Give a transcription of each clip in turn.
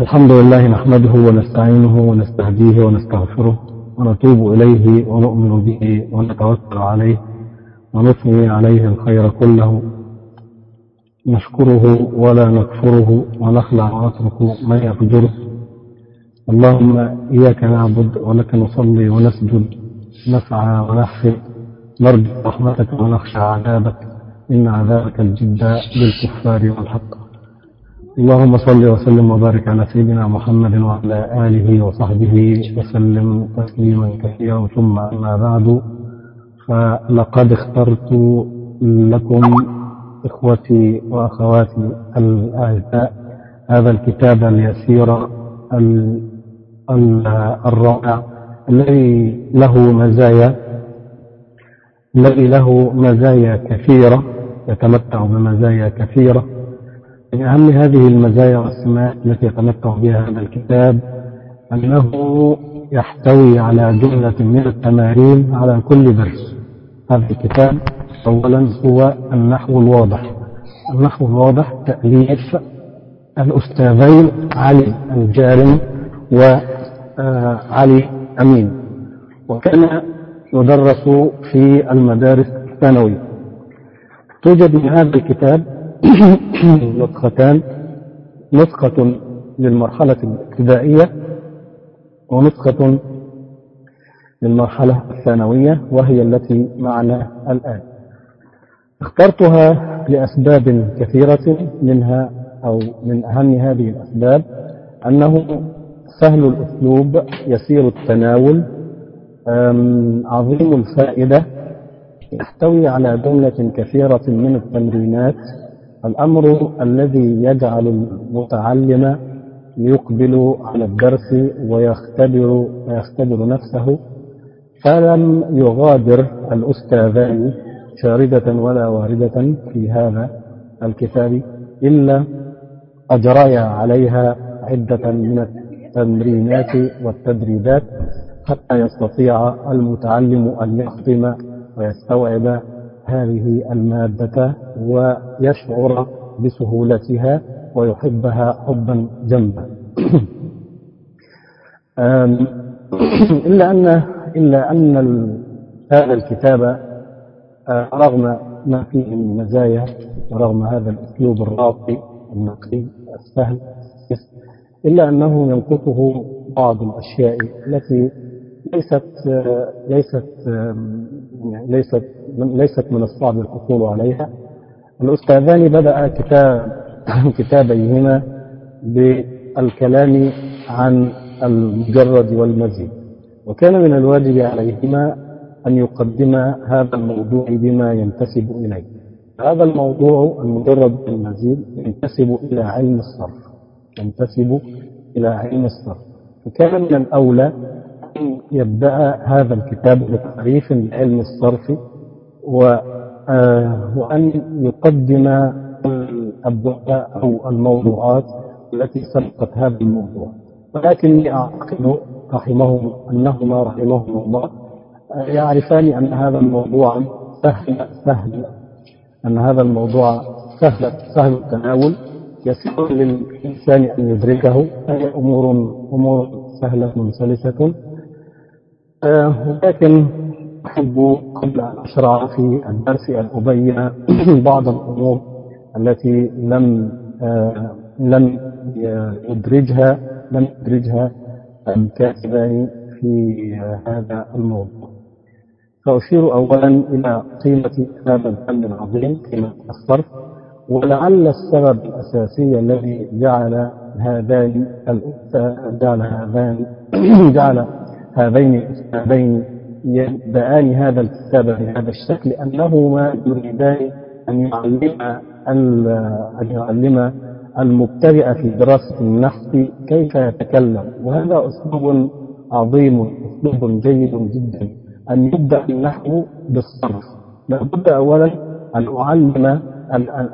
الحمد لله نحمده ونستعينه ونستهديه ونستغفره ونتوب إليه ونؤمن به ونتوكل عليه ونثني عليه الخير كله. نشكره ولا نكفره ونخلع ونترك من يفجره اللهم إياك نعبد ولك نصلي ونسجد. نسعى ونحفل نرجو رحمتك ونخشى عذابك. إن عذابك الجد للكفار والحق. اللهم صل وسلم وبارك على سيدنا محمد وعلى آله وصحبه وسلم تسليما كثيرا. ثم أما بعد فلقد اخترت لكم إخوتي وأخواتي الأعزاء هذا الكتاب اليسير الرائع الذي له مزايا الذي له مزايا كثيرة يتمتع بمزايا كثيرة. من أهم هذه المزايا والسمات التي يتمتع بها هذا الكتاب أنه يحتوي على جملة من التمارين على كل درس. هذا الكتاب أولا هو النحو الواضح. النحو الواضح تأليف الأستاذين علي الجارم وعلي أمين. وكان يدرس في المدارس الثانوية. توجد من هذا الكتاب نسختان نسخة للمرحلة الابتدائية ونسخة للمرحلة الثانوية وهي التي معنا الآن. اخترتها لأسباب كثيرة منها أو من أهم هذه الأسباب أنه سهل الأسلوب يسير التناول عظيم الفائدة يحتوي على جملة كثيرة من التمرينات. الأمر الذي يجعل المتعلم يقبل على الدرس ويختبر ويختبر نفسه فلم يغادر الأستاذان شاردة ولا واردة في هذا الكتاب إلا أجريا عليها عدة من التمرينات والتدريبات حتى يستطيع المتعلم أن يختم ويستوعب هذه المادة ويشعر بسهولتها ويحبها حبا جما إلا أن إلا أن هذا الكتاب رغم ما فيه من مزايا ورغم هذا الأسلوب الراقي النقي السهل إلا أنه ينقصه بعض الأشياء التي ليست ليست ليست ليست من الصعب الحصول عليها. الأستاذان بدأ كتاب كتابيهما بالكلام عن المجرد والمزيد. وكان من الواجب عليهما أن يقدما هذا الموضوع بما ينتسب إليه. هذا الموضوع المجرد والمزيد ينتسب إلى علم الصرف. ينتسب إلى علم الصرف. فكان من الأولى أن يبدأ هذا الكتاب بتعريف علم الصرف وأن يقدم الأبواب أو الموضوعات التي سبقت هذا الموضوع ولكني أعتقد رحمهم أنهما رحمهم الله يعرفان أن هذا الموضوع سهل سهل. أن هذا الموضوع سهل سهل التناول. يسير للإنسان أن يدركه. هي أمور أمور سهلة سلسة ولكن أحب قبل أن أشرع في الدرس أن أبين بعض الأمور التي لم لم يدرجها لم يدرجها الكاتبان في هذا الموضوع فأشير أولا إلى قيمة هذا الفن العظيم قيمة الصرف ولعل السبب الأساسي الذي جعل هذان جعل هذان جعل هذين الأستاذين يبدأان هذا الكتاب بهذا الشكل أنهما يريدان أن يعلم أن يعلم المبتدئ في دراسة النحو كيف يتكلم. وهذا أسلوب عظيم أسلوب جيد جدا أن يبدأ النحو بالصرف. لابد أولا أن أعلم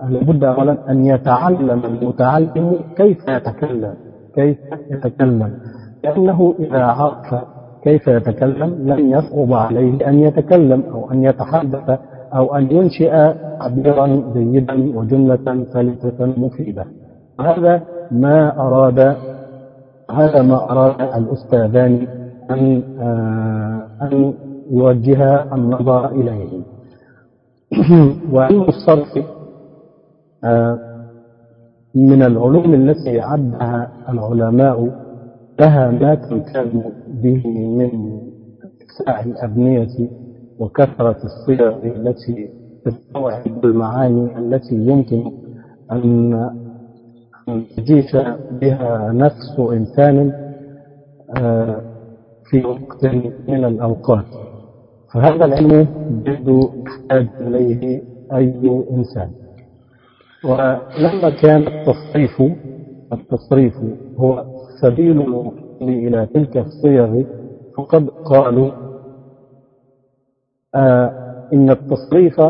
لابد أولا أن يتعلم المتعلم كيف يتكلم كيف يتكلم. لأنه إذا عرف كيف يتكلم؟ لن يصعب عليه أن يتكلم أو أن يتحدث أو أن ينشئ تعبيرا جيدا وجملة سلسة مفيدة. هذا ما أراد هذا ما أراد الأستاذان أن أن يوجه النظر إليه. وعلم الصرف من العلوم التي عدها العلماء لها ما تمتاز به من اتساع الأبنية وكثرة الصيغ التي تستوعب المعاني التي يمكن أن تجيش بها نفس إنسان في وقت من الأوقات. فهذا العلم جد يحتاج إليه أي إنسان. ولما كان التصريف التصريف هو سبيل الوصول إلى تلك الصيغ فقد قالوا آه إن التصريف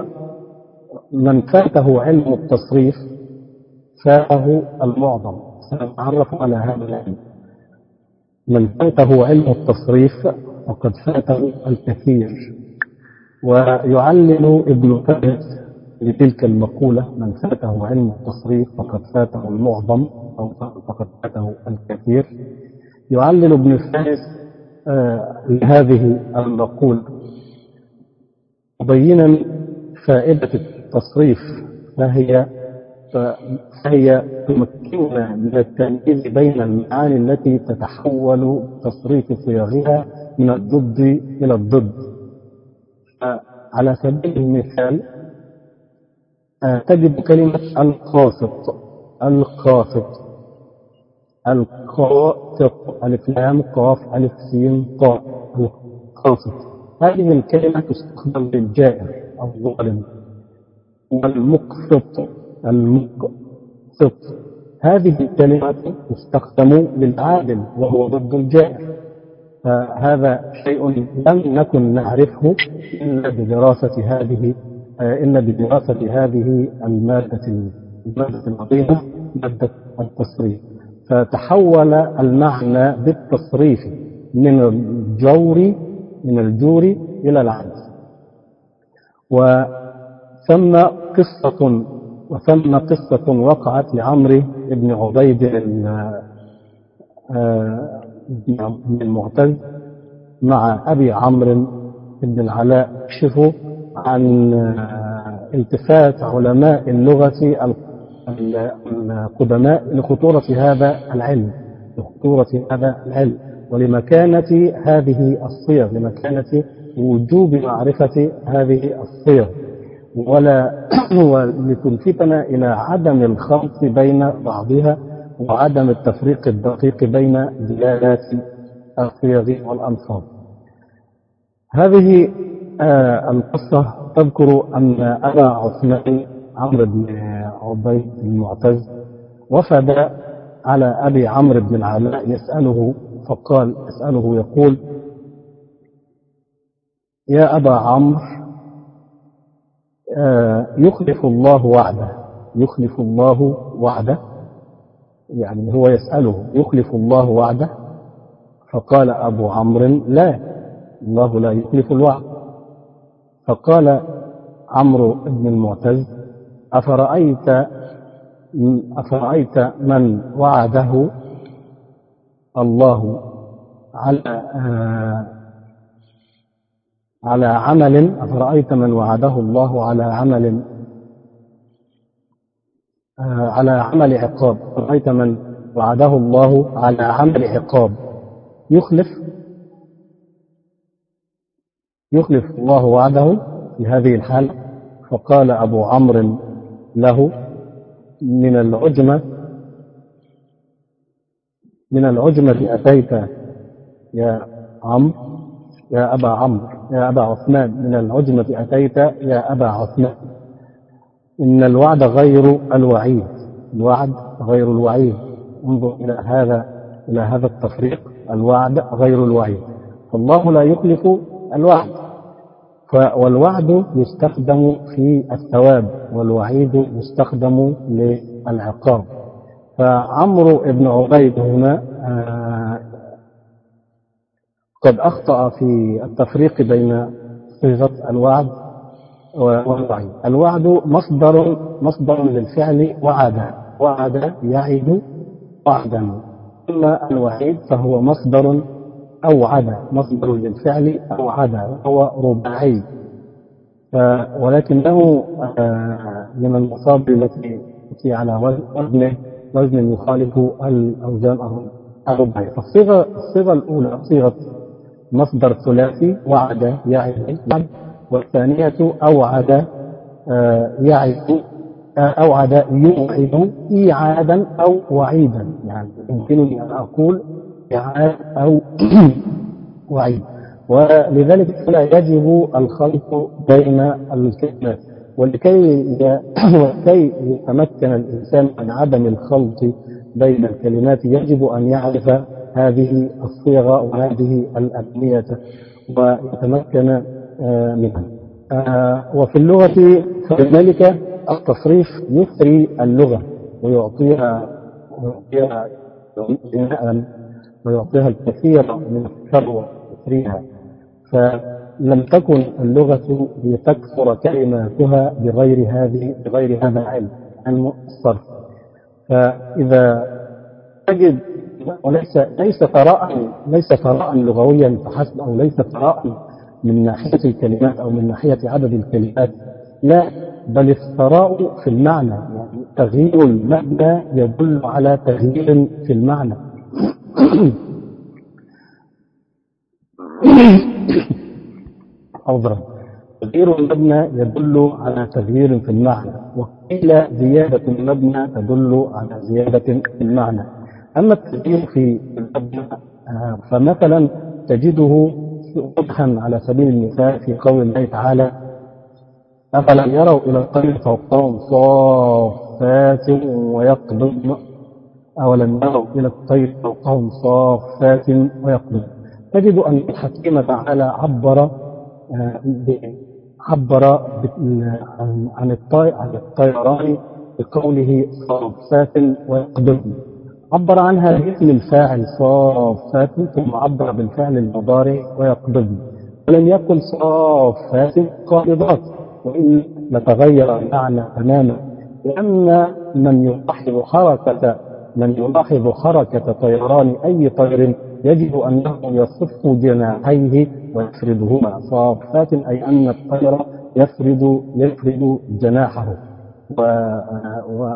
من فاته علم التصريف فاته المعظم. سنتعرف على هذا العلم. من فاته علم التصريف فقد فاته الكثير. ويعلل ابن فارس لتلك المقولة من فاته علم التصريف فقد فاته المعظم. أو فقد فاته الكثير. يعلل ابن فارس آه لهذه المقولة. مبينا فائدة التصريف فهي فهي تمكننا من التمييز بين المعاني التي تتحول تصريف صيغها من الضد إلى الضد؟ على سبيل المثال تجد كلمة القاسط. القاسط القاسط ألف لام قاف ألف سين طاء القاسط هذه الكلمة تستخدم للجائر الظالم. والمقسط المقسط هذه الكلمة تستخدم للعادل وهو ضد الجائر. فهذا شيء لم نكن نعرفه إلا بدراسة هذه إلا بدراسة هذه المادة المادة العظيمة. مادة التصريف. فتحول المعنى بالتصريف من الجور من الجور إلى العدل وثم قصة وثم قصة وقعت لعمرو بن عبيد بن المعتز مع أبي عمرو بن العلاء. يكشف عن التفات علماء اللغة القدماء لخطورة هذا العلم لخطورة هذا العلم ولمكانة هذه الصيغ لمكانة وجوب معرفة هذه الصيغ. ولا ولتلفتنا إلى عدم الخلط بين بعضها وعدم التفريق الدقيق بين دلالات الصيغ والألفاظ. هذه آه القصة. تذكر أن أبا عثمان عمرو بن عبيد المعتز وفد على أبي عمرو بن العلاء يسأله فقال يسأله يقول يا أبا عمرو آه يخلف الله وعده يخلف الله وعده يعني هو يسأله يخلف الله وعده؟ فقال أبو عمرو لا الله لا يخلف الوعد. فقال عمرو بن المعتز أفرأيت أفرأيت من وعده الله على آه على عمل أفرأيت من وعده الله على عمل آه على عمل عقاب. أفرأيت من وعده الله على عمل عقاب. يخلف يخلف الله وعده في هذه الحالة فقال أبو عمرو له من العجمة من العجمة أتيت يا عمرو يا أبا عمرو يا أبا عثمان. من العجمة أتيت يا أبا عثمان. إن الوعد غير الوعيد الوعد غير الوعيد. انظر إلى هذا إلى هذا التفريق. الوعد غير الوعيد. فالله لا يخلف الوعد. والوعد يستخدم في الثواب والوعيد يستخدم للعقاب. فعمرو بن عبيد هنا قد أخطأ في التفريق بين صيغة الوعد والوعيد الوعد مصدر مصدر للفعل وعد وعد يعد وعدا. أما الوعيد فهو مصدر أوعد مصدر للفعل أوعد وهو رباعي. ولكنه من المصادر التي تأتي على وزن وزن يخالف الأوزان الرباعية. فالصيغة الصيغة الأولى صيغة مصدر ثلاثي وعد يعد والثانية أوعد يعد أوعد يوعد إيعادا أو وعيدا. يعني يمكنني أن أقول إيعاد أو وعيد. ولذلك فلا يجب الخلط بين الكلمات ولكي ولكي يتمكن الإنسان من عدم الخلط بين الكلمات يجب أن يعرف هذه الصيغة وهذه الأبنية ويتمكن منها. وفي اللغة فلذلك التصريف يثري اللغة ويعطيها ويعطيها بناء ويعطيها الكثير من الثروة يثريها فلم تكن اللغة لتكثر كلماتها بغير هذه بغير هذا العلم علم الصرف فإذا تجد وليس ليس ثراء ليس ثراء لغويا فحسب أو ليس ثراء من ناحية الكلمات أو من ناحية عدد الكلمات. لا بل الثراء في المعنى. يعني تغيير المبنى يدل على تغيير في المعنى. عذرا تغيير المبنى يدل على تغيير في المعنى وقيل زيادة المبنى تدل على زيادة في المعنى. أما التغيير في المبنى فمثلا تجده واضحا على سبيل المثال في قول الله تعالى أفلم يروا إلى الطير فوقهم صافات ويقبضن أولم يروا إلى الطير فوقهم صافات ويقبضن تجد أن الحكيم تعالى عبر عبر عن الطيران بقوله صافات ويقبضن عبر عنها باسم الفاعل صافات ثم عبر بالفعل المضارع ويقبضن ولم يقل صافات قابضات وإن لتغير المعنى تماما لأن من يلاحظ حركة من يلاحظ حركة طيران أي طير يجد أنه يصف جناحيه ويفردهما صافات أي أن الطير يفرد يفرد جناحه.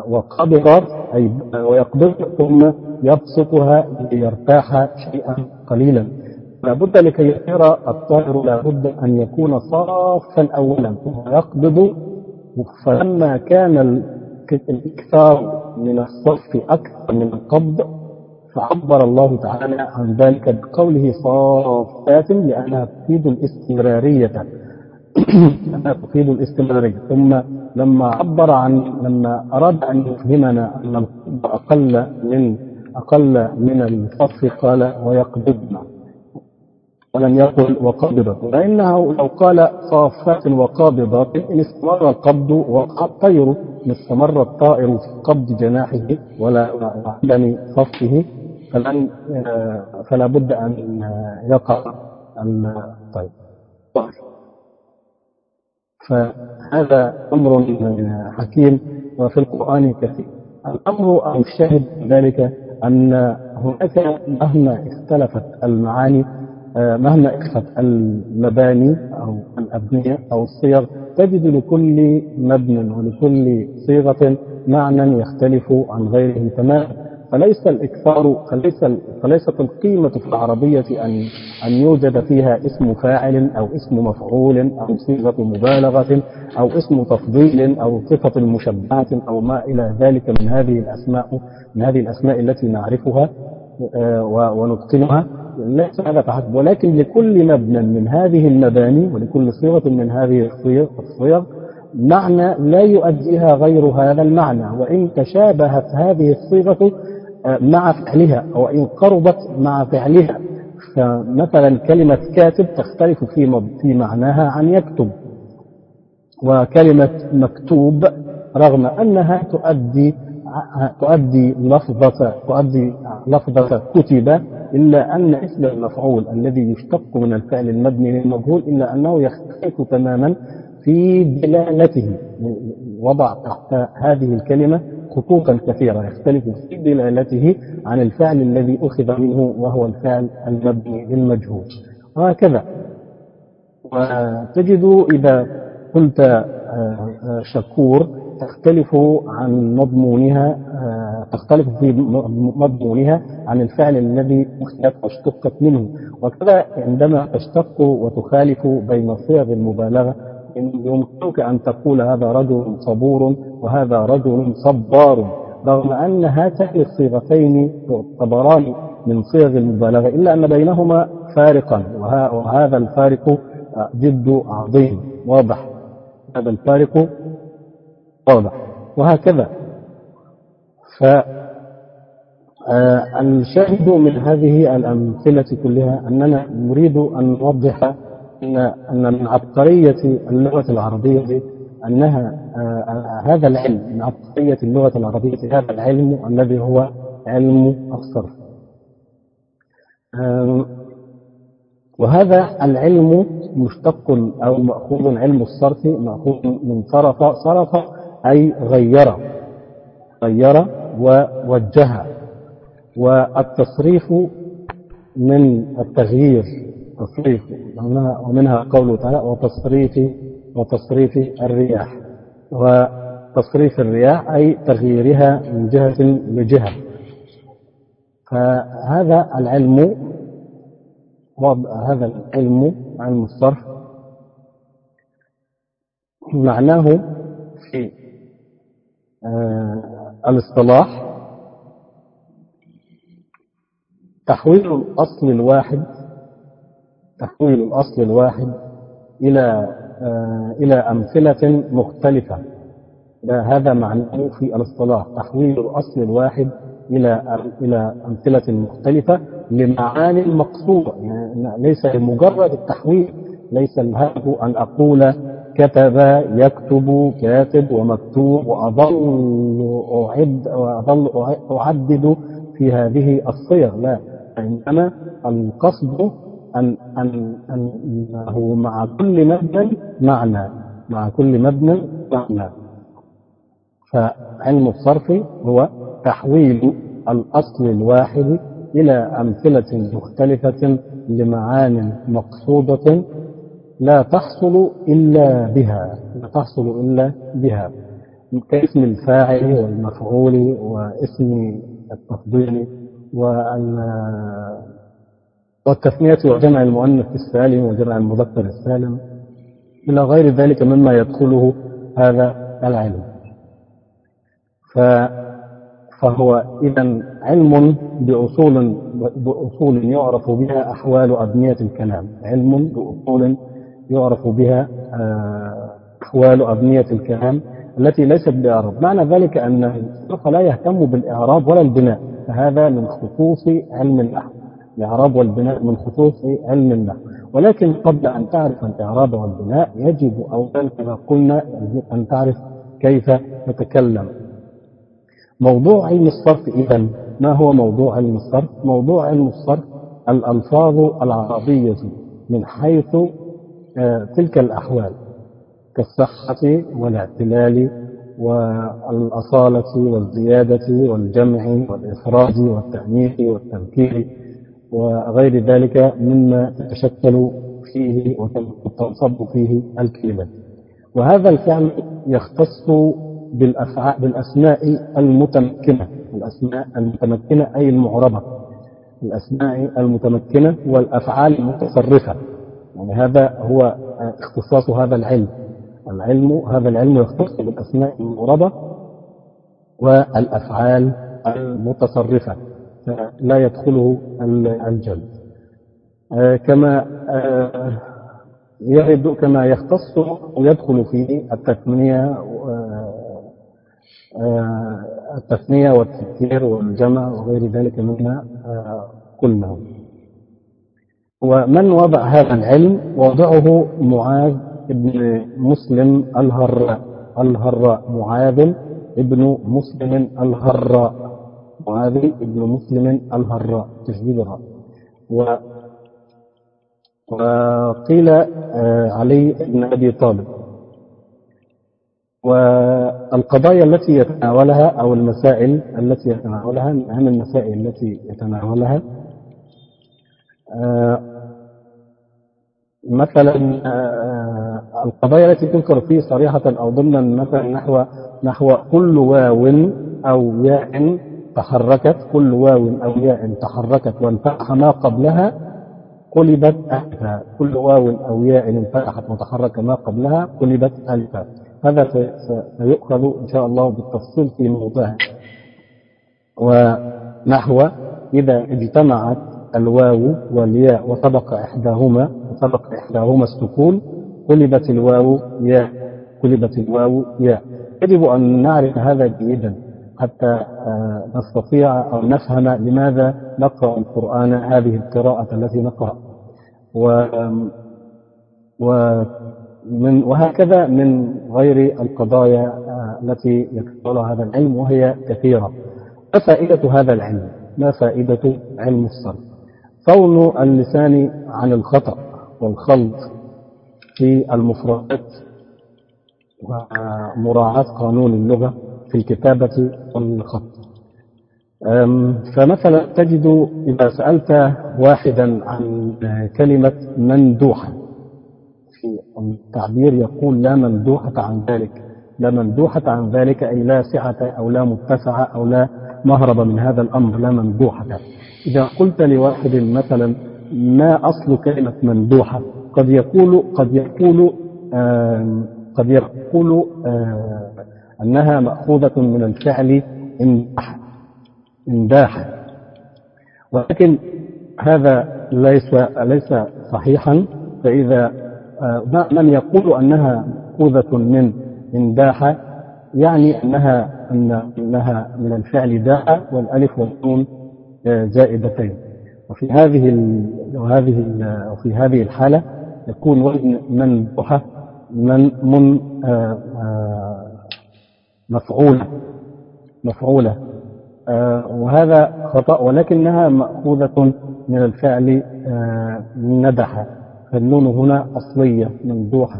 وقبض أي ويقبض ثم يبسطها ليرتاح شيئا قليلا. لابد لكي يصير الطائر لابد أن يكون صافا أولا ثم يقبض. فلما كان الإكثار من الصف أكثر من القبض فعبر الله تعالى عن ذلك بقوله صافات لأنها تفيد الاستمرارية. لأنها تفيد الاستمرارية. ثم لما عبر عن لما أراد أن يفهمنا أن القبض أقل من أقل من الصف قال ويقبضنا. ولم يقل وقابضة فإنه لو قال صافات وقابضات إن استمر القبض وقع الطير إن استمر الطائر في قبض جناحه ولا وعدم صفه فلن فلا بد أن يقع الطير. فهذا أمر حكيم وفي القرآن كثير الأمر أو الشاهد ذلك أن هناك مهما اختلفت المعاني مهما اختلفت المباني أو الأبنية أو الصيغ؟ تجد لكل مبنى ولكل صيغة معنى يختلف عن غيره تماما. فليس الإكثار فليس فليست القيمة في العربية أن أن يوجد فيها اسم فاعل أو اسم مفعول أو صيغة مبالغة أو اسم تفضيل أو صفة مشبهة أو ما إلى ذلك من هذه الأسماء من هذه الأسماء التي نعرفها ونتقنها. ليس هذا فحسب ولكن لكل مبنى من هذه المباني ولكل صيغة من هذه الصيغ معنى لا يؤديها غير هذا المعنى. وإن تشابهت هذه الصيغة مع فعلها أو إن قربت مع فعلها. فمثلا كلمة كاتب تختلف في في معناها عن يكتب. وكلمة مكتوب رغم أنها تؤدي تؤدي لفظة تؤدي لفظة كتب إلا أن اسم المفعول الذي يشتق من الفعل المبني للمجهول إلا أنه يختلف تماما في دلالته. وضع تحت هذه الكلمة خطوطا كثيرة يختلف في دلالته عن الفعل الذي أخذ منه وهو الفعل المبني للمجهول. وهكذا. وتجد إذا قلت آه، آه، شكور تختلف عن مضمونها آه، تختلف في مضمونها عن الفعل الذي أخذت واشتقت منه. وكذا عندما تشتق وتخالف بين صيغ المبالغة يمكنك أن تقول هذا رجل صبور وهذا رجل صبار رغم أن هاتين الصيغتين تعتبران من صيغ المبالغة إلا أن بينهما فارقا وهذا الفارق جد عظيم واضح. هذا الفارق واضح وهكذا. فالشاهد من هذه الأمثلة كلها أننا نريد أن نوضح أن أن من عبقرية اللغة العربية أنها هذا العلم من عبقرية اللغة العربية هذا العلم الذي هو علم الصرف وهذا العلم مشتق أو مأخوذ علم الصرف مأخوذ من صرف صرف أي غير غير ووجه. والتصريف من التغيير تصريف ومنها قوله تعالى وتصريف وتصريف الرياح. وتصريف الرياح أي تغييرها من جهة لجهة. فهذا العلم هذا العلم علم الصرف معناه في الاصطلاح. تحويل الأصل الواحد تحويل الأصل الواحد إلى آه، إلى أمثلة مختلفة. هذا معناه في الاصطلاح. تحويل الأصل الواحد إلى إلى أمثلة مختلفة لمعاني مقصودة يعني ليس لمجرد التحويل ليس الهدف أن أقول كتب يكتب كاتب ومكتوب وأظل أعد وأظل أعدد في هذه الصيغ. لا إنما القصد أن أن أنه مع كل مبنى معنى مع كل مبنى معنى. فعلم الصرف هو تحويل الأصل الواحد إلى أمثلة مختلفة لمعان مقصودة لا تحصل إلا بها. لا تحصل إلا بها. كاسم الفاعل والمفعول واسم التفضيل والتثنية وجمع المؤنث السالم وجمع المذكر السالم. إلى غير ذلك مما يدخله هذا العلم. فهو إذا علم بأصول بأصول يعرف بها أحوال أبنية الكلام. علم بأصول يعرف بها آه، أحوال أبنية الكلام التي ليست بإعراب. معنى ذلك أن الصرف لا يهتم بالإعراب ولا البناء فهذا من خصوص علم النحو. الإعراب والبناء من خصوص علم النحو. ولكن قبل أن تعرف الإعراب والبناء يجب أولا كما قلنا أن تعرف كيف تتكلم. موضوع علم الصرف إذا ما هو موضوع علم الصرف؟ موضوع علم الصرف الألفاظ العربية من حيث تلك الأحوال كالصحة والإعتلال والأصالة والزيادة والجمع والإفراد والتأنيث والتنكير وغير ذلك مما تتشكل فيه وتنصب فيه الكلمة. وهذا الفعل يختص بالأفعال بالأسماء المتمكنة الأسماء المتمكنة أي المعربة الأسماء المتمكنة والأفعال المتصرفة. يعني هذا هو اختصاص هذا العلم. العلم هذا العلم يختص بالأسماء المعربة والأفعال المتصرفة لا يدخله الجلد. آه، كما آه، يرد كما يختص ويدخل فيه التثنية آه، التثنية والتذكير والجمع وغير ذلك مما قلنا. ومن وضع هذا العلم وضعه معاذ بن مسلم الهراء الهراء معاذ ابن مسلم الهراء معاذ بن مسلم الهراء تشديد الراء. وقيل آه، علي بن أبي طالب. والقضايا التي يتناولها أو المسائل التي يتناولها من أهم المسائل التي يتناولها مثلا آه، القضايا التي تذكر فيه صريحة أو ضمنا مثلا نحو نحو كل واو أو ياء تحركت كل واو أو ياء تحركت وانفتح ما قبلها قلبت ألفا كل واو أو ياء انفتحت وتحرك ما قبلها قلبت ألفا هذا سيؤخذ إن شاء الله بالتفصيل في موضعه ونحو إذا اجتمعت الواو والياء وسبق إحداهما وسبق إحداهما السكون قلبت الواو ياء قلبت الواو ياء. يجب أن نعرف هذا جيدا حتى آه، نستطيع أو نفهم لماذا نقرأ القرآن هذه القراءة التي نقرأ. و ومن وهكذا من غير القضايا آه، التي يكتبها هذا العلم وهي كثيرة. ما فائدة هذا العلم؟ ما فائدة علم الصرف صون اللسان عن الخطأ والخلط في المفردات ومراعاة قانون اللغة في الكتابة والخط. فمثلا تجد إذا سألت واحدا عن كلمة مندوحة في التعبير يقول لا مندوحة عن ذلك لا مندوحة عن ذلك أي لا سعة أو لا متسعة أو لا مهرب من هذا الأمر لا مندوحة إذا قلت لواحد مثلا ما أصل كلمة مندوحة قد يقول قد يقول قد يقول أنها مأخوذة من الفعل إنداح إنداح. ولكن هذا ليس ليس صحيحا. فإذا آه، من يقول أنها مأخوذة من إنداح يعني أنها أنها من الفعل داء والألف والنون آه، زائدتين. وفي هذه وهذه وفي هذه الحالة يكون وزن منبوحة من من آه، مفعولة مفعولة. آه، وهذا خطأ ولكنها مأخوذة من الفعل آه، ندح فالنون هنا أصلية ممدوحة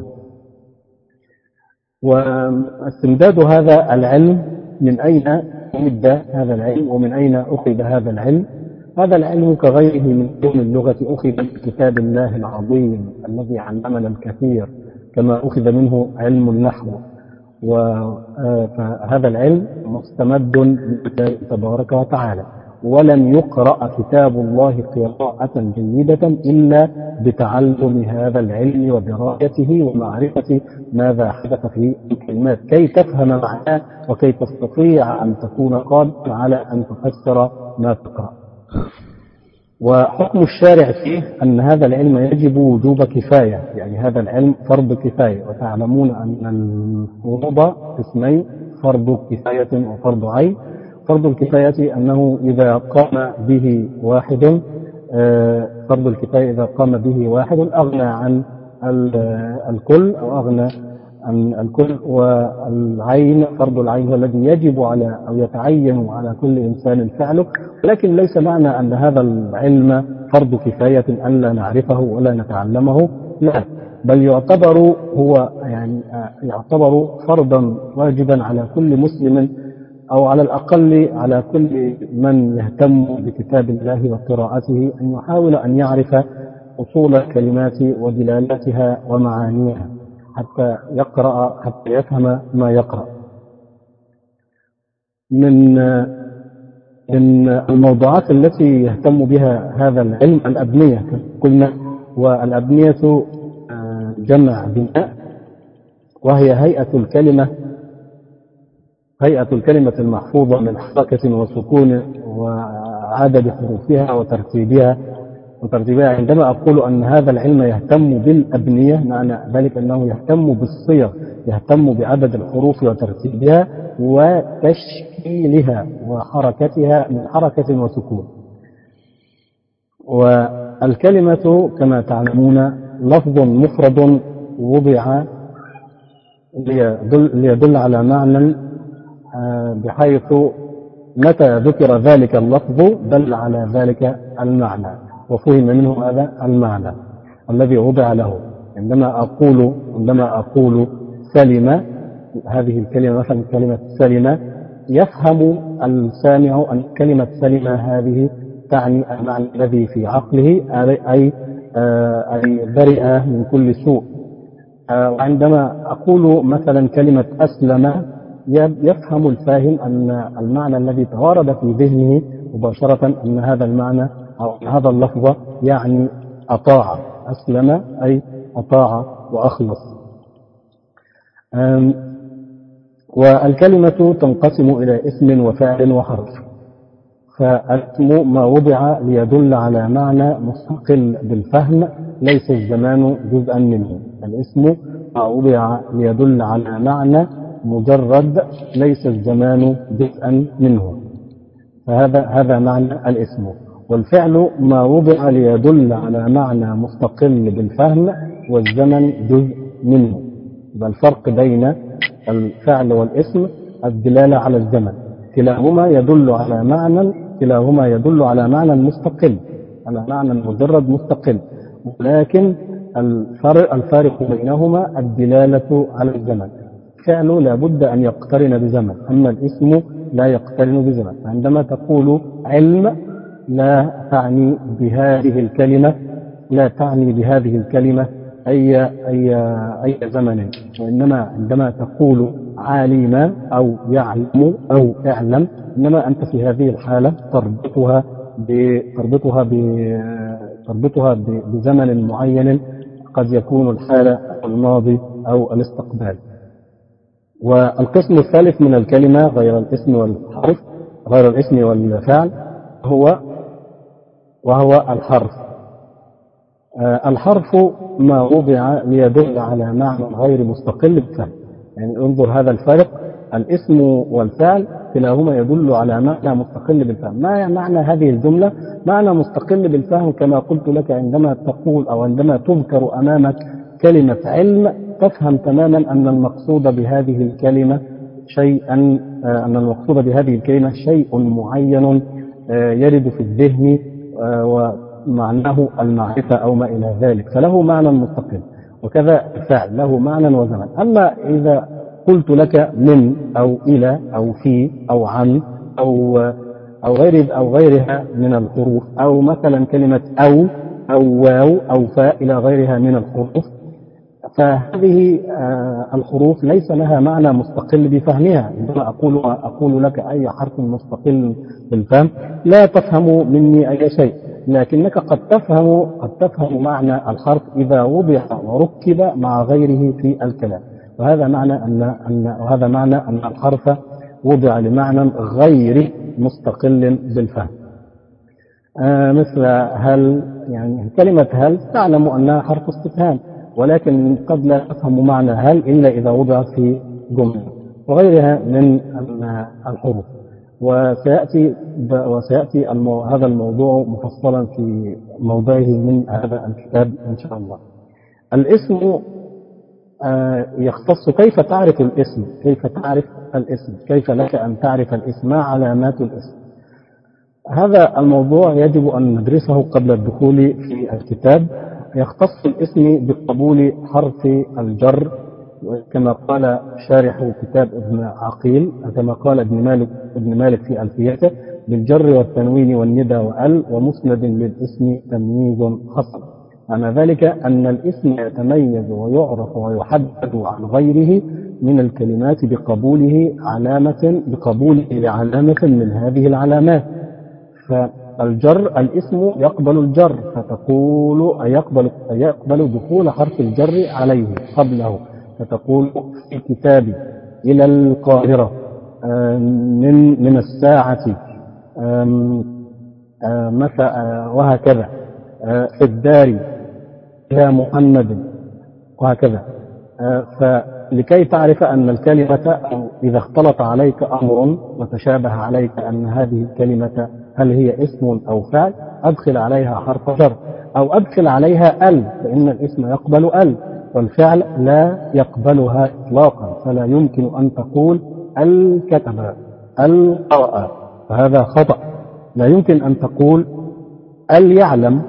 واستمداد هذا العلم من أين أمد هذا العلم ومن أين أخذ هذا العلم؟ هذا العلم كغيره من علوم اللغة أخذ من كتاب الله العظيم الذي علمنا الكثير كما أخذ منه علم النحو. وهذا العلم مستمد من الله تبارك وتعالى. ولم يقرأ كتاب الله قراءة جيدة إلا بتعلم هذا العلم ودرايته ومعرفة ماذا حدث في الكلمات. كي تفهم معناه وكي تستطيع أن تكون قادرا على أن تفسر ما تقرأ. وحكم الشارع فيه أن هذا العلم يجب وجوب كفاية يعني هذا العلم فرض كفاية. وتعلمون أن الفروض قسمين فرض كفاية وفرض عين. فرض الكفاية أنه إذا قام به واحد آه، فرض الكفاية إذا قام به واحد أغنى عن الكل أو أغنى عن الكل والعين فرض العين هو الذي يجب على أو يتعين على كل إنسان فعله ولكن ليس معنى أن هذا العلم فرض كفاية أن لا نعرفه ولا نتعلمه. لا بل يعتبر هو يعني يعتبر فرضا واجبا على كل مسلم أو على الأقل على كل من يهتم بكتاب الله وقراءته أن يحاول أن يعرف أصول الكلمات ودلالاتها ومعانيها حتى يقرأ حتى يفهم ما يقرأ. من من الموضوعات التي يهتم بها هذا العلم الأبنية قلنا والأبنية آه، جمع بناء وهي هيئة الكلمة هيئة الكلمة المحفوظة من حركة وسكون وعدد حروفها وترتيبها. وترتيبها عندما أقول أن هذا العلم يهتم بالأبنية معنى ذلك أنه يهتم بالصيغ يهتم بعدد الحروف وترتيبها وتشكيلها وحركتها من حركة وسكون. والكلمة كما تعلمون لفظ مفرد وضع ليدل, ليدل على معنى بحيث متى ذكر ذلك اللفظ دل على ذلك المعنى. وفهم منه هذا المعنى الذي وضع له. عندما أقول عندما أقول سلم هذه الكلمة مثلا كلمة سلمة يفهم السامع أن كلمة سلمة هذه تعني المعنى الذي في عقله أي أي برئ من كل سوء. وعندما أقول مثلا كلمة أسلم يفهم الفاهم أن المعنى الذي توارد في ذهنه مباشرة أن هذا المعنى أو هذا اللفظ يعني أطاع أسلم أي أطاع وأخلص. والكلمة تنقسم إلى اسم وفعل وحرف. فالاسم ما وضع ليدل على معنى مستقل بالفهم ليس الزمان جزءا منه. الاسم ما وضع ليدل على معنى مجرد ليس الزمان جزءا منه. فهذا هذا معنى الاسم. والفعل ما وضع ليدل على معنى مستقل بالفهم والزمن جزء منه. يبقى الفرق بين الفعل والاسم الدلالة على الزمن. كلاهما يدل على معنى كلاهما يدل على معنى مستقل على معنى مجرد مستقل. ولكن الفرق, الفارق بينهما الدلالة على الزمن. الفعل لابد أن يقترن بزمن أما الإسم لا يقترن بزمن. عندما تقول علم لا تعني بهذه الكلمة لا تعني بهذه الكلمة أي أي أي زمن. وإنما عندما تقول عالم أو يعلم أو اعلم إنما أنت في هذه الحالة تربطها تربطها تربطها بزمن معين قد يكون الحالة الماضي أو الاستقبال. والقسم الثالث من الكلمة غير الاسم والحرف غير الاسم والفعل هو وهو الحرف. آه، الحرف ما وضع ليدل على معنى غير مستقل بالفعل. يعني انظر هذا الفرق الاسم والفعل كلاهما يدل على معنى مستقل بالفهم ما معنى هذه الجملة؟ معنى مستقل بالفهم كما قلت لك عندما تقول أو عندما تذكر أمامك كلمة علم تفهم تماما أن المقصود بهذه الكلمة شيئا آه، أن المقصود بهذه الكلمة شيء معين آه، يرد في الذهن ومعناه المعرفة أو ما إلى ذلك. فله معنى مستقل وكذا الفعل له معنى وزمن. أما إذا قلت لك من أو إلى أو في أو عن أو أو غير أو غيرها من الحروف أو مثلا كلمة أو أو واو أو فاء إلى غيرها من الحروف فهذه آه، الحروف ليس لها معنى مستقل بفهمها. عندما أقول أقول لك أي حرف مستقل بالفهم. لا تفهم مني أي شيء. لكنك قد تفهم قد تفهم معنى الحرف إذا وضع وركب مع غيره في الكلام. وهذا معنى أن أن وهذا معنى أن الحرف وضع لمعنى غير مستقل بالفهم. آه مثل هل يعني كلمة هل تعلم أنها حرف استفهام. ولكن قد لا تفهم معنى هل إلا إذا وضعت في جملة وغيرها من الحروف. وسيأتي وسيأتي. هذا الموضوع مفصلا في موضعه من هذا الكتاب إن شاء الله. الاسم آه، يختص كيف تعرف الاسم؟ كيف تعرف الاسم؟ كيف لك أن تعرف الاسم؟ ما علامات الاسم؟ هذا الموضوع يجب أن ندرسه قبل الدخول في الكتاب. يختص الاسم بقبول حرف الجر كما قال شارح كتاب ابن عقيل كما قال ابن مالك ابن مالك في ألفيته بالجر والتنوين والندى وال ومسند للاسم تمييز خاص معنى ذلك أن الاسم يتميز ويعرف ويحدد عن غيره من الكلمات بقبوله علامة بقبوله لعلامة من هذه العلامات. فالجر الاسم يقبل الجر فتقول يقبل يقبل دخول حرف الجر عليه قبله فتقول في كتابي إلى القاهرة من من الساعة متى وهكذا في الدار إلى محمد وهكذا فلكي تعرف أن الكلمة أو إذا اختلط عليك أمر وتشابه عليك أن هذه الكلمة هل هي اسم أو فعل أدخل عليها حرف جر أو أدخل عليها ال فإن الاسم يقبل ال والفعل لا يقبلها إطلاقا فلا يمكن أن تقول الكتب القرأ فهذا خطأ. لا يمكن أن تقول ال يعلم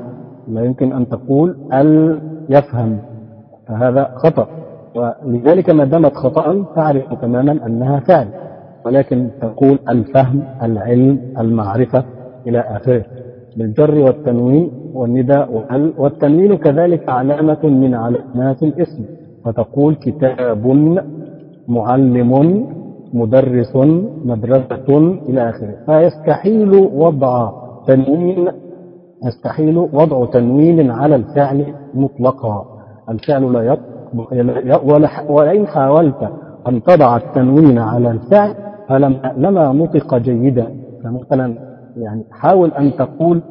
لا يمكن أن تقول ال يفهم. فهذا خطأ. ولذلك ما دامت خطأ تعرف تماما أنها فعل. ولكن تقول الفهم العلم المعرفة إلى آخره. بالجر والتنوين والنداء والتنوين كذلك علامة من علامات الاسم. فتقول كتاب معلم مدرس مدرسة إلى آخره. فيستحيل وضع تنوين يستحيل وضع تنوين على الفعل مطلقا. الفعل لا يطلق ولئن حاولت أن تضع التنوين على الفعل فلما لما نطق جيدا. فمثلا يعني حاول أن تقول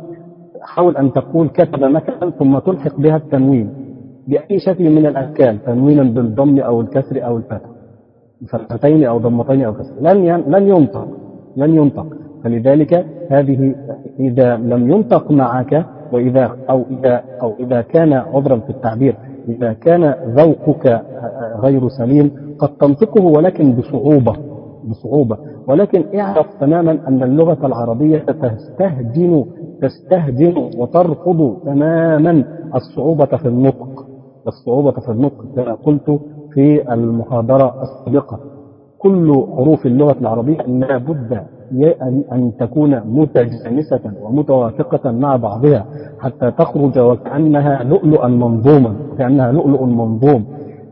حاول أن تقول كتب مثلا ثم تلحق بها التنوين بأي شكل من الأشكال تنوينا بالضم أو الكسر أو الفتح فتحتين أو ضمتين أو كسر. لن لن ينطق لن ينطق. فلذلك هذه إذا لم ينطق معك وإذا أو إذا أو إذا كان عذرا في التعبير إذا كان ذوقك غير سليم قد تنطقه ولكن بصعوبة بصعوبة. ولكن اعرف تماما أن اللغة العربية تستهجن تستهجن وترفض تماما الصعوبة في النطق. الصعوبة في النطق كما قلت في المحاضرة السابقة. كل حروف اللغة العربية لا بد أن تكون متجانسة ومتوافقة مع بعضها حتى تخرج وكأنها لؤلؤا منظوما كأنها لؤلؤ منظوم.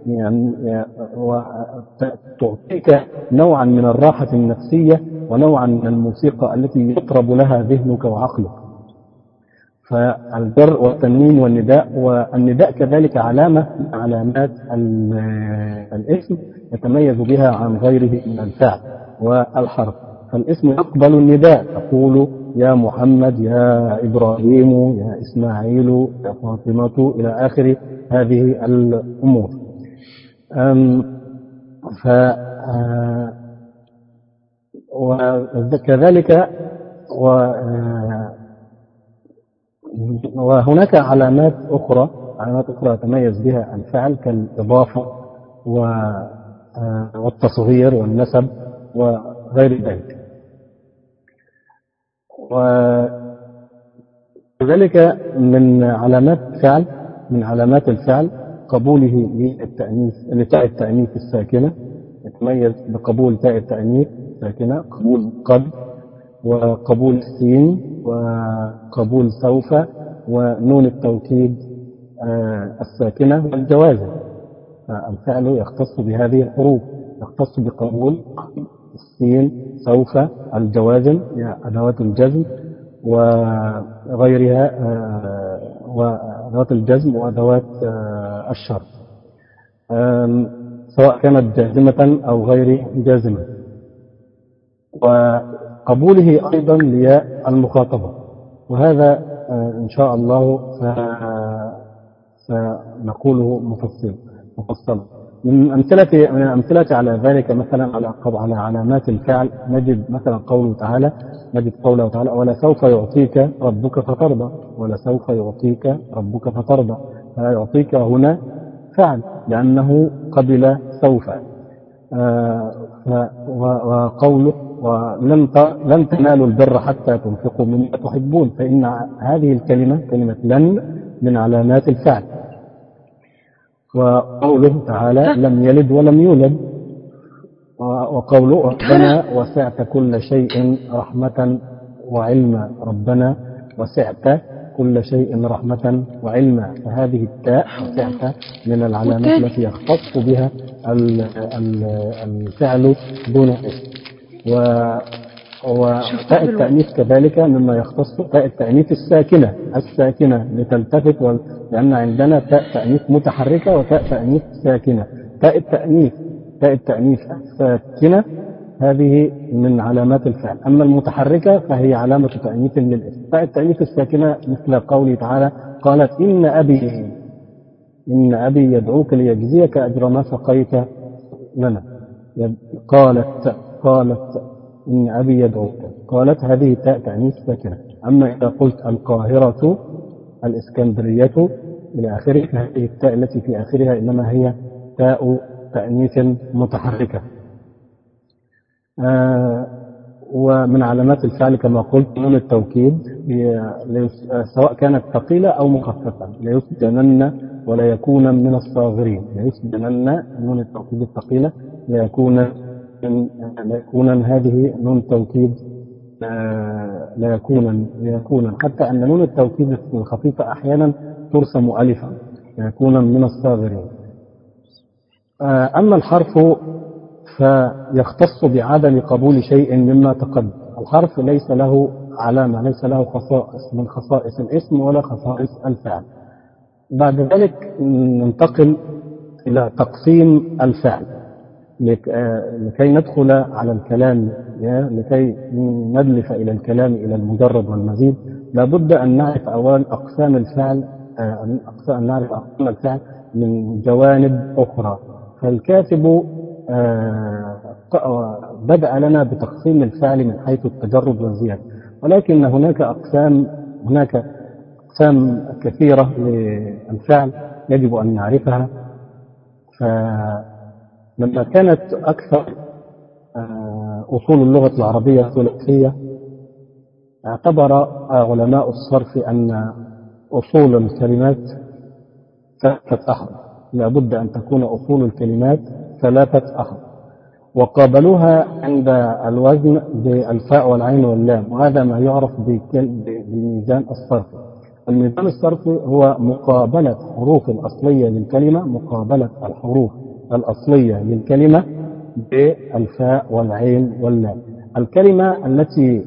يعني وتعطيك نوعا من الراحة النفسية ونوعا من الموسيقى التي يطرب لها ذهنك وعقلك. فالجر والتنوين والنداء والنداء كذلك علامة من علامات الاسم يتميز بها عن غيره من الفعل والحرف. فالاسم يقبل النداء تقول يا محمد يا إبراهيم يا إسماعيل يا فاطمة إلى آخر هذه الأمور. ف وكذلك و وهناك علامات أخرى علامات أخرى يتميز بها الفعل كالإضافة والتصغير والنسب وغير ذلك. وكذلك من علامات فعل من علامات الفعل قبوله للتأنيث لتاء التأنيث الساكنة. يتميز بقبول تاء التأنيث الساكنة. قبول. قد وقبول السين. وقبول سوف. ونون التوكيد الساكنة والجوازم الفعل يختص بهذه الحروف. يختص بقبول السين سوف الجوازم يعني أدوات الجزم وغيرها وأدوات الجزم وأدوات الشرط سواء كانت جازمة أو غير جازمة. وقبوله أيضا للمخاطبة وهذا إن شاء الله سنقوله مفصل مفصلا. من أمثلة من الأمثلة على ذلك مثلا على على علامات الفعل نجد مثلا قوله تعالى نجد قوله تعالى ولا سوف يعطيك ربك فترضى. ولا سوف يعطيك ربك فترضى. فيعطيك هنا فعل لأنه قبل سوف. آه وقوله ولن لن تنالوا البر حتى تنفقوا مما تحبون. فإن هذه الكلمة كلمة لن من علامات الفعل. وقوله تعالى لم يلد ولم يولد. وقوله ربنا وسعت كل شيء رحمة وعلما. ربنا وسعت كل شيء رحمة وعلما. فهذه التاء وسعت من العلامات التي يختص بها الفعل دون اسم. وتاء التأنيث كذلك مما يختص تاء التأنيث الساكنة الساكنة لتلتفت و... لأن عندنا تاء تأنيث متحركة وتاء تأنيث ساكنة. تاء التأنيث تاء التأنيث الساكنة هذه من علامات الفعل. أما المتحركة فهي علامة تأنيث للاسم. تاء التأنيث الساكنة مثل قوله تعالى قالت إن أبي إن أبي يدعوك ليجزيك أجر ما سقيت لنا. قالت قالت إن أبي يدعوك قالت هذه تاء تأنيث ساكنة. أما إذا قلت القاهرة الإسكندرية إلى آخره فهذه التاء التي في آخرها إنما هي تاء تأنيث متحركة. آه ومن علامات الفعل كما قلت نون التوكيد سواء كانت ثقيلة أو مخففة ليسجنن ولا يكون من الصاغرين. ليسجنن نون التوكيد الثقيلة ليكون لا يكون هذه نون توكيد لا يكون ليكون حتى أن نون التوكيد الخفيفة أحيانا ترسم ألفا ليكون من الصاغرين. أما الحرف فيختص بعدم قبول شيء مما تقدم. الحرف ليس له علامة ليس له خصائص من خصائص الاسم ولا خصائص الفعل. بعد ذلك ننتقل إلى تقسيم الفعل. لكي ندخل على الكلام لكي ندلف إلى الكلام إلى المجرد والمزيد. لابد أن نعرف أولا أقسام الفعل أن نعرف أقسام الفعل من جوانب أخرى. فالكاتب بدأ لنا بتقسيم الفعل من حيث التجرد والزيادة. ولكن هناك أقسام هناك أقسام كثيرة للفعل يجب أن نعرفها. فلما كانت أكثر أصول اللغة العربية ثلاثية اعتبر علماء الصرف أن أصول الكلمات ثلاثة أحرف لابد أن تكون أصول الكلمات ثلاثة أحرف وقابلوها عند الوزن بالفاء والعين واللام وهذا ما يعرف بميزان الصرف. الميزان الصرفي هو مقابلة حروف الأصلية للكلمة مقابلة الحروف. الأصلية للكلمة بالفاء والعين واللام. الكلمة التي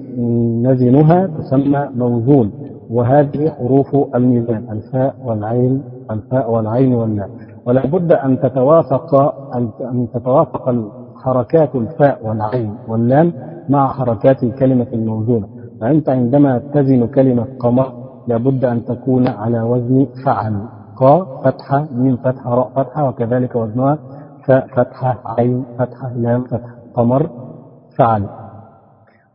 نزنها تسمى موزون وهذه حروف الميزان الفاء والعين الفاء والعين واللام. ولا بد أن تتوافق أن تتوافق حركات الفاء والعين واللام مع حركات الكلمة الموزونة. فأنت عندما تزن كلمة قمر لابد أن تكون على وزن فعل. قا فتحة ميم فتحة راء فتحة وكذلك وزنها فتحة عين فتحة لام فتحة قمر فعل.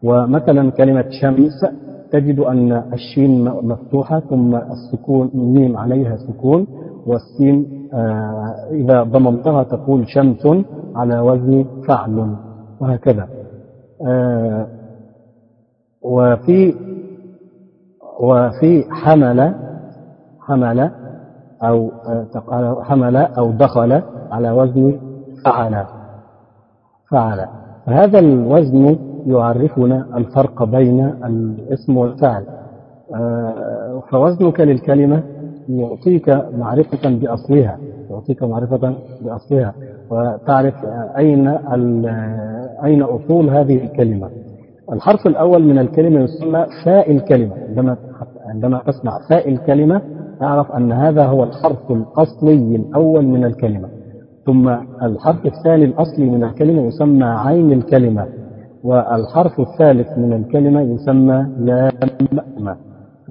ومثلا كلمة شمس تجد أن الشين مفتوحة ثم السكون ميم عليها سكون والسين آه إذا ضممتها تقول شمس على وزن فعل وهكذا. آه وفي وفي حمل حمل أو حمل أو دخل على وزن فعل. فعل. فهذا الوزن يعرفنا الفرق بين الاسم والفعل. فوزنك للكلمة يعطيك معرفة بأصلها. يعطيك معرفة بأصلها. وتعرف أين أين أصول هذه الكلمة. الحرف الأول من الكلمة يسمى فاء الكلمة. عندما عندما تسمع فاء الكلمة تعرف أن هذا هو الحرف الأصلي الأول من الكلمة. ثم الحرف الثاني الأصلي من الكلمة يسمى عين الكلمة. والحرف الثالث من الكلمة يسمى لام.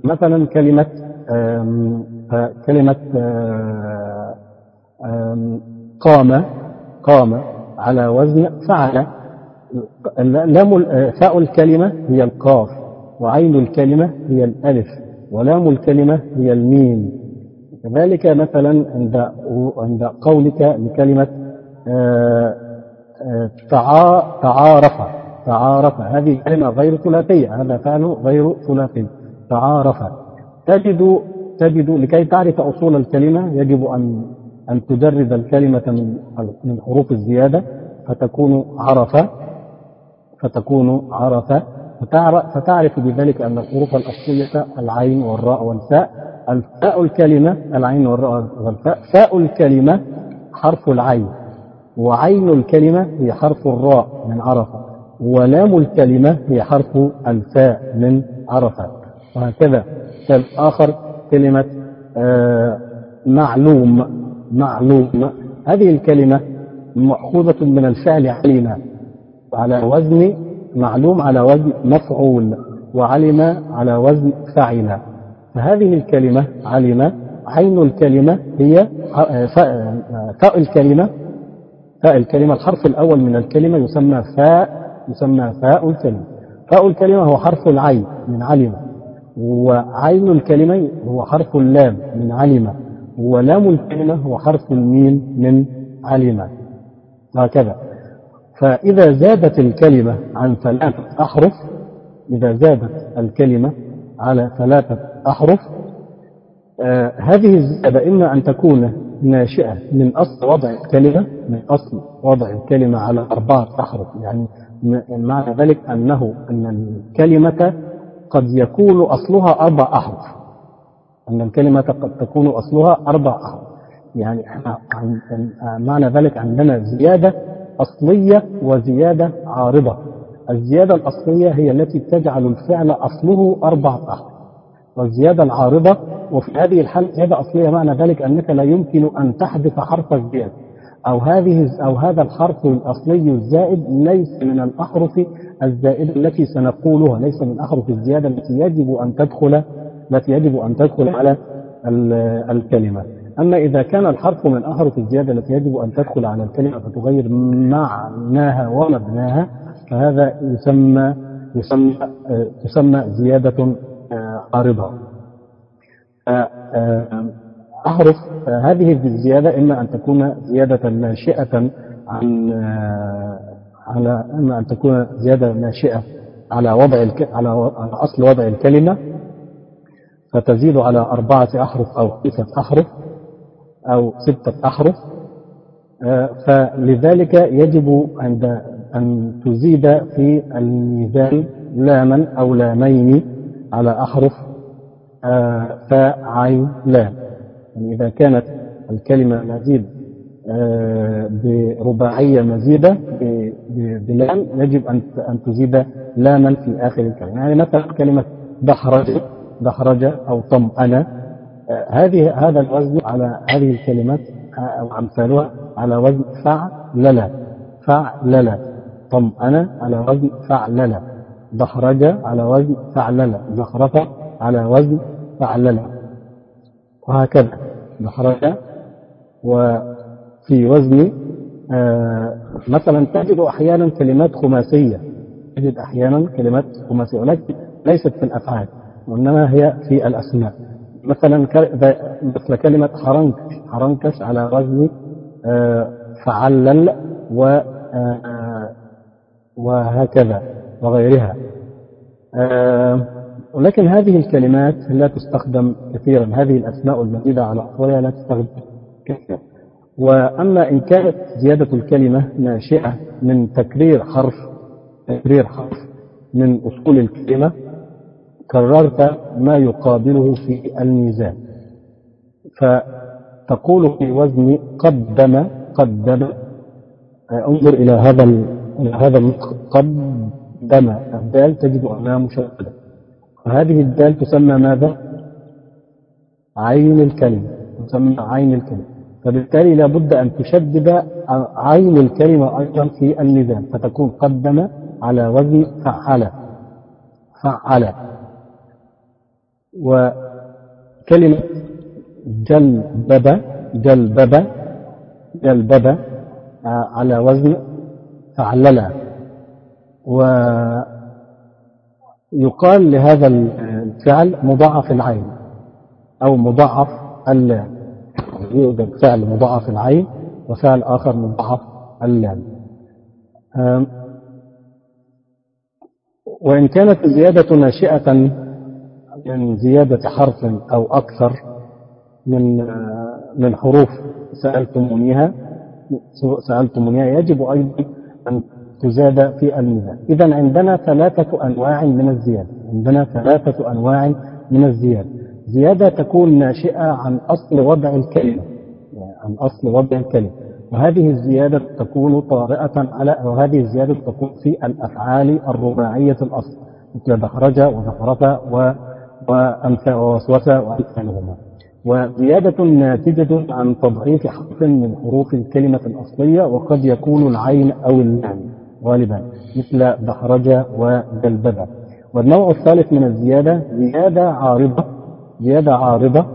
مثلا كلمة كلمة قام قام على وزن فعل. لام فاء الكلمة هي القاف وعين الكلمة هي الألف. ولام الكلمة هي الميم. كذلك مثلا عند عند قولك لكلمة تعارف تعارف. هذه كلمة غير ثلاثية هذا فعل غير ثلاثي. تعارف. تجد تجد لكي تعرف أصول الكلمة يجب أن أن تجرد الكلمة من من حروف الزيادة فتكون عرف فتكون عرف. فتعرف بذلك أن الحروف الأصلية العين والراء والفاء الفاء الكلمة العين والراء والفاء فاء الكلمة حرف العين وعين الكلمة هي حرف الراء من عرفة ولام الكلمة هي حرف الفاء من عرفة وهكذا. آخر كلمة آه معلوم معلوم. هذه الكلمة مأخوذة من الفعل علم على وزن معلوم على وزن مفعول وعلم على وزن فعل. فهذه الكلمة علم عين الكلمة هي فاء الكلمة. فاء الكلمة الحرف الأول من الكلمة يسمى فاء يسمى فاء الكلمة. فاء الكلمة هو حرف العين من علم. وعين الكلمة هو حرف اللام من علم. ولام الكلمة هو حرف الميم من علم. هكذا فإذا زادت الكلمة عن ثلاثة أحرف إذا زادت الكلمة على ثلاثة أحرف آه هذه الزيادة إما أن تكون ناشئة من أصل وضع الكلمة من أصل وضع الكلمة على أربعة أحرف. يعني معنى ذلك أنه أن الكلمة قد يكون أصلها أربع أحرف. أن الكلمة قد تكون أصلها أربع أحرف. يعني معنى ذلك عندنا زيادة أصلية وزيادة عارضة. الزيادة الأصلية هي التي تجعل الفعل أصله أربع أحرف والزيادة العارضة وفي هذه الحالة زيادة أصلية معنى ذلك أنك لا يمكن أن تحذف حرف الزيادة. أو هذه أو هذا الحرف الأصلي الزائد ليس من الأحرف الزائدة التي سنقولها. ليس من أحرف الزيادة التي يجب أن تدخل التي يجب أن تدخل على الكلمة. أما إذا كان الحرف من أحرف الزيادة التي يجب أن تدخل على الكلمة فتغير معناها ومبناها فهذا يسمى يسمى تسمى زيادة عارضة أحرف هذه الزيادة إما أن تكون زيادة ناشئة عن على إما أن تكون زيادة ناشئة على وضع الك... على أصل وضع الكلمة فتزيد على أربعة أحرف أو خمسة أحرف. أو ستة أحرف فلذلك يجب عند أن تزيد في الميزان لاما أو لامين على أحرف فاء عين لام. يعني إذا كانت الكلمة مزيد برباعية مزيدة بلام يجب أن تزيد لاما في آخر الكلمة. يعني مثلا كلمة دحرج دحرج أو طمأنة. هذه هذا الوزن على هذه الكلمات أمثالها على وزن فعللة فعللة طمأنة على وزن فعللة دحرج على وزن فعللة زخرفة على وزن فعللة وهكذا. دحرج وفي وزن آه مثلا تجد أحيانا كلمات خماسية. تجد أحيانا كلمات خماسية ولكن ليست في الأفعال وإنما هي في الأسماء. مثلا مثل كلمة حرنكش حرنكش على وزن آه فعلل و آه وهكذا وغيرها. ولكن هذه الكلمات لا تستخدم كثيرا. هذه الأسماء المزيدة على أصولها لا تستخدم كثيرا. وأما إن كانت زيادة الكلمة ناشئة من تكرير حرف تكرير حرف من أصول الكلمة كررت ما يقابله في الميزان. فتقول في وزن قدم قدم انظر إلى هذا إلى هذا قدم. الدال تجد أنها مشددة وهذه الدال تسمى ماذا؟ عين الكلمة. تسمى عين الكلمة. فبالتالي لابد أن تشدد عين الكلمة أيضا في الميزان. فتكون قدم على وزن فعل. فعل. وكلمة جلبب جلبب جلبب على وزن فعلل ويقال لهذا الفعل مضاعف العين أو مضاعف اللام يوجد فعل مضاعف العين وفعل آخر مضاعف اللام وإن كانت الزيادة ناشئة من زيادة حرف أو أكثر من من حروف سألتمونيها سألتمونيها يجب أيضا أن تزاد في الميزان. إذا عندنا ثلاثة أنواع من الزيادة. عندنا ثلاثة أنواع من الزيادة. زيادة تكون ناشئة عن أصل وضع الكلمة. يعني عن أصل وضع الكلمة. وهذه الزيادة تكون طارئة على وهذه الزيادة تكون في الأفعال الرباعية الأصل. مثل دحرج وزخرف وأمثال ووسوسة وأمثالهما وزيادة ناتجة عن تضعيف حرف من حروف الكلمة الأصلية وقد يكون العين أو اللام غالبا مثل دحرج وجلبذة والنوع الثالث من الزيادة زيادة عارضة زيادة عارضة.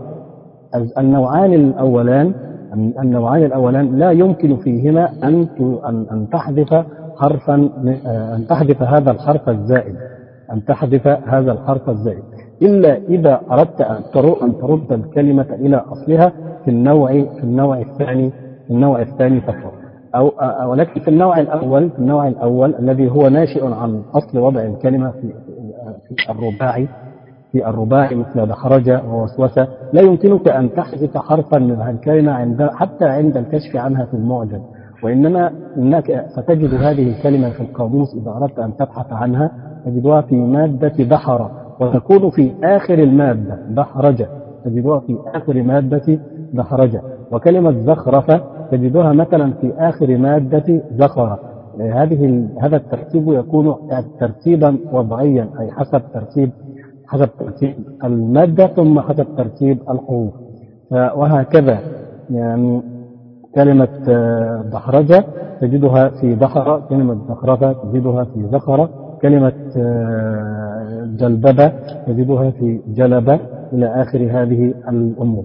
النوعان الأولان النوعان الأولان لا يمكن فيهما أن أن تحذف حرفا أن تحذف هذا الحرف الزائد. أن تحذف هذا الحرف الزائد. إلا إذا أردت أن أن ترد الكلمة إلى أصلها في النوع في النوع الثاني في النوع الثاني فقط. أو ولكن في النوع الأول في النوع الأول الذي هو ناشئ عن أصل وضع الكلمة في في الرباعي في الرباعي مثل دحرج ووسوسة لا يمكنك أن تحذف حرفا من الكلمة عند حتى عند الكشف عنها في المعجم. وإنما إنك ستجد هذه الكلمة في القاموس إذا أردت أن تبحث عنها. تجدها في مادة دحر وتكون في آخر المادة دحرج تجدها في آخر مادة دحرج وكلمة زخرفة تجدها مثلا في آخر مادة زخرة. هذه هذا الترتيب يكون ترتيبا وضعيا أي حسب ترتيب حسب ترتيب المادة ثم حسب ترتيب الحروف وهكذا. يعني كلمة دحرجة تجدها في دحرة كلمة زخرفة تجدها في زخرة. كلمة جلببة تجدها في جلبة إلى آخر هذه الأمور.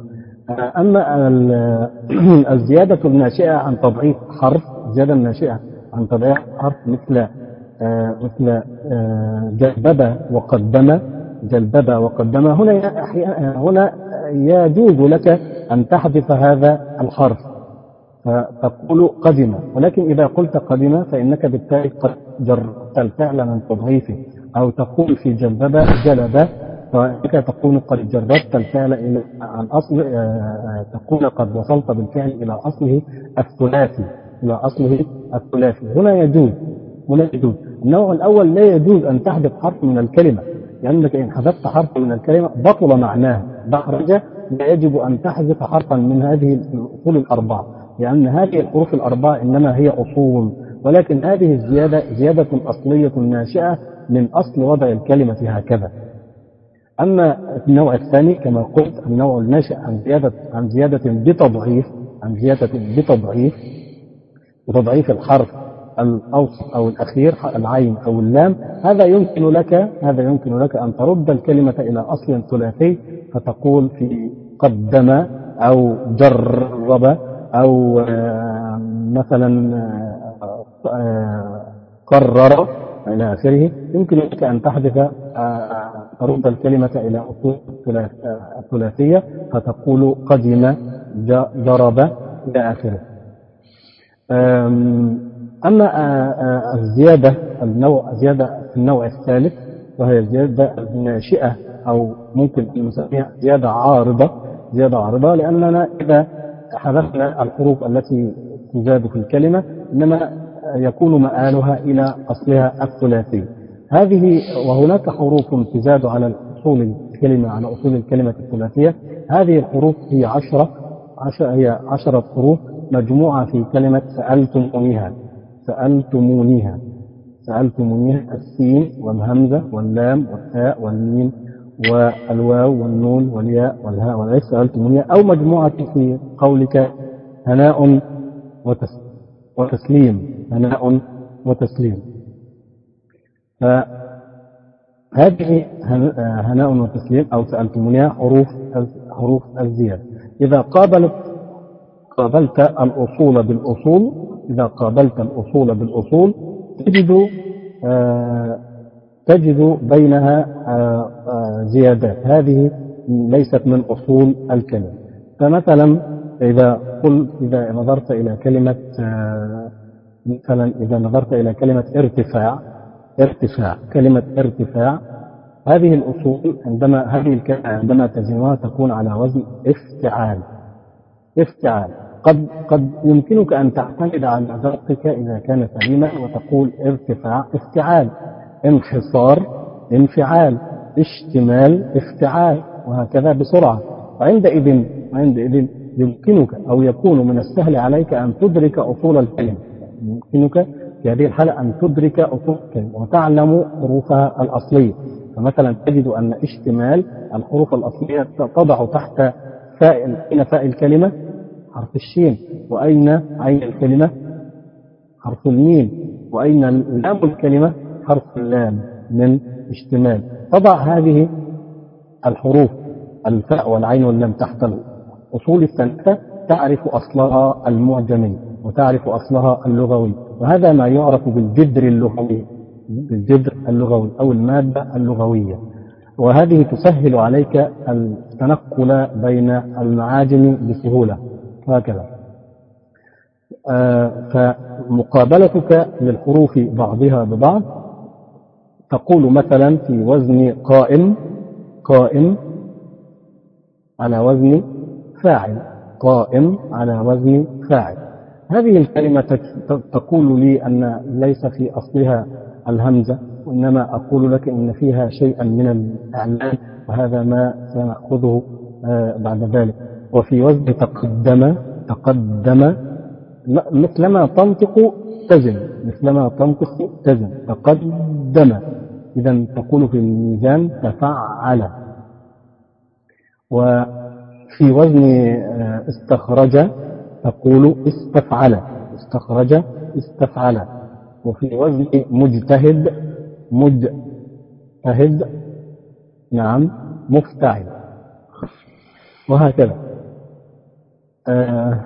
أما الزيادة الناشئة عن تضعيف حرف الزيادة الناشئة عن تضعيف حرف مثل مثل جلببة وقدم جلببة وقدم. هنا هنا يجوز لك أن تحذف هذا الحرف فتقول قدم. ولكن إذا قلت قدم فإنك بالتالي قد جربت الفعل من تضعيفه أو تقول في جلببة جلب فإنك تكون قد جربت الفعل إلى عن أصل تكون قد وصلت بالفعل إلى أصله الثلاثي إلى أصله الثلاثي. هنا يجوز هنا يجوز. النوع الأول لا يجوز أن تحذف حرف من الكلمة لأنك إن حذفت حرفا من الكلمة بطل معناها دحرج لا يجب أن تحذف حرفا من هذه الأصول الأربعة لأن هذه الحروف الأربعة إنما هي أصول. ولكن هذه الزيادة زيادة أصلية ناشئة من أصل وضع الكلمة هكذا. أما النوع الثاني كما قلت النوع الناشئ عن زيادة عن زيادة بتضعيف عن زيادة بتضعيف بتضعيف الحرف الأوسط أو الأخير العين أو اللام هذا يمكن لك هذا يمكن لك أن ترد الكلمة إلى أصل ثلاثي فتقول في قدم أو جرب أو مثلا قرر إلى آخره. يمكن لك أن تحذف ترد الكلمة إلى أصول الثلاثية فتقول قدم جرب إلى آخره. أما الزيادة النوع زيادة النوع الثالث وهي الزيادة الناشئة أو ممكن أن نسميها زيادة عارضة. زيادة عارضة لأننا إذا حذفنا الحروف التي تزاد في الكلمة إنما يكون مآلها إلى أصلها الثلاثي. هذه وهناك حروف تزاد على أصول الكلمة على أصول الكلمة الثلاثية. هذه الحروف هي عشرة عشر هي عشرة حروف مجموعة في كلمة سألتمونيها. سألتمونيها. سألتمونيها السين والهمزة واللام والتاء والميم والواو والنون والياء والهاء والعين سألتمونيها. أو مجموعة في قولك هناء وتسليم. هناء وتسليم. فهذه هناء وتسليم أو سألتمونيها حروف حروف الزيادة. إذا قابلت قابلت الأصول بالأصول إذا قابلت الأصول بالأصول تجد آه تجد بينها آه آه زيادات. هذه ليست من أصول الكلمة. فمثلا إذا قل إذا نظرت إلى كلمة إذا نظرت إلى كلمة ارتفاع ارتفاع كلمة ارتفاع هذه الأصول عندما هذه الكلمة عندما تزنها تكون على وزن افتعال. افتعال. قد قد يمكنك أن تعتمد على ذوقك إذا كان سليما وتقول ارتفاع افتعال. انحصار انفعال. اشتمال افتعال. وهكذا بسرعة. وعندئذ عندئذ يمكنك أو يكون من السهل عليك أن تدرك أصول الكلمة. يمكنك في هذه الحالة أن تدرك أصول الكلمة وتعلم حروفها الأصلية. فمثلا تجد أن اشتمال الحروف الأصلية تضع تحت فاء أين فاء الكلمة؟ حرف الشين. وأين عين الكلمة؟ حرف الميم. وأين لام الكلمة؟ حرف اللام من اشتمال. تضع هذه الحروف الفاء والعين واللام تحت الأصول الثلاثة تعرف أصلها المعجمي وتعرف أصلها اللغوي. وهذا ما يعرف بالجدر اللغوي بالجدر اللغوي أو المادة اللغوية. وهذه تسهل عليك التنقل بين المعاجم بسهولة. هكذا. آه فمقابلتك للحروف بعضها ببعض تقول مثلا في وزن قائم قائم على وزن فاعل قائم على وزن فاعل. هذه الكلمة تقول لي أن ليس في أصلها الهمزة وإنما أقول لك إن فيها شيئا من الإعلان وهذا ما سنأخذه آه، بعد ذلك. وفي وزن تقدم تقدم مثلما تنطق تزن مثلما تنطق تزن تقدم. إذا تقول في الميزان تفعل. وفي وزن آه، استخرج تقول استفعل استخرج استفعل. وفي وزن مجتهد مجتهد. نعم مفتعل. وهكذا. آه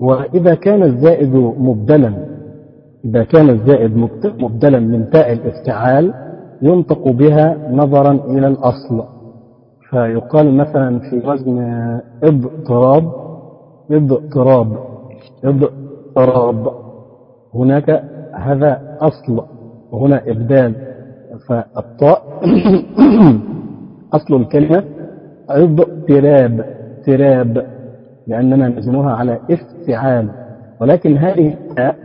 وإذا كان الزائد مبدلا إذا كان الزائد مبدلا من تاء الافتعال ينطق بها نظرا إلى الأصل. فيقال مثلا في وزن إضطراب اضطراب اضطراب هناك هذا أصل وهنا إبدال. فالطاء أصل الكلمة اضطراب تراب لأننا نزنها على افتعال. ولكن هذه التاء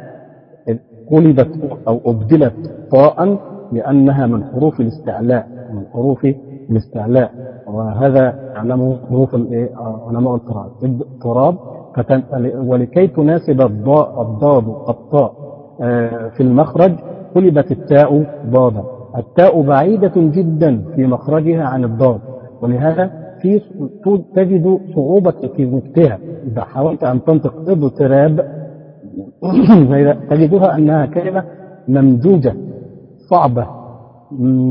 قلبت أو أبدلت طاء لأنها من حروف الاستعلاء من حروف الاستعلاء وهذا يعلمه حروف علماء القراءة اضطراب ولكي تناسب الضاء الضاد الطاء آه، في المخرج قلبت التاء ضادا. التاء بعيدة جدا في مخرجها عن الضاد. ولهذا في تجد صعوبة في نطقها إذا حاولت أن تنطق اضطراب تجدها أنها كلمة ممزوجة صعبة.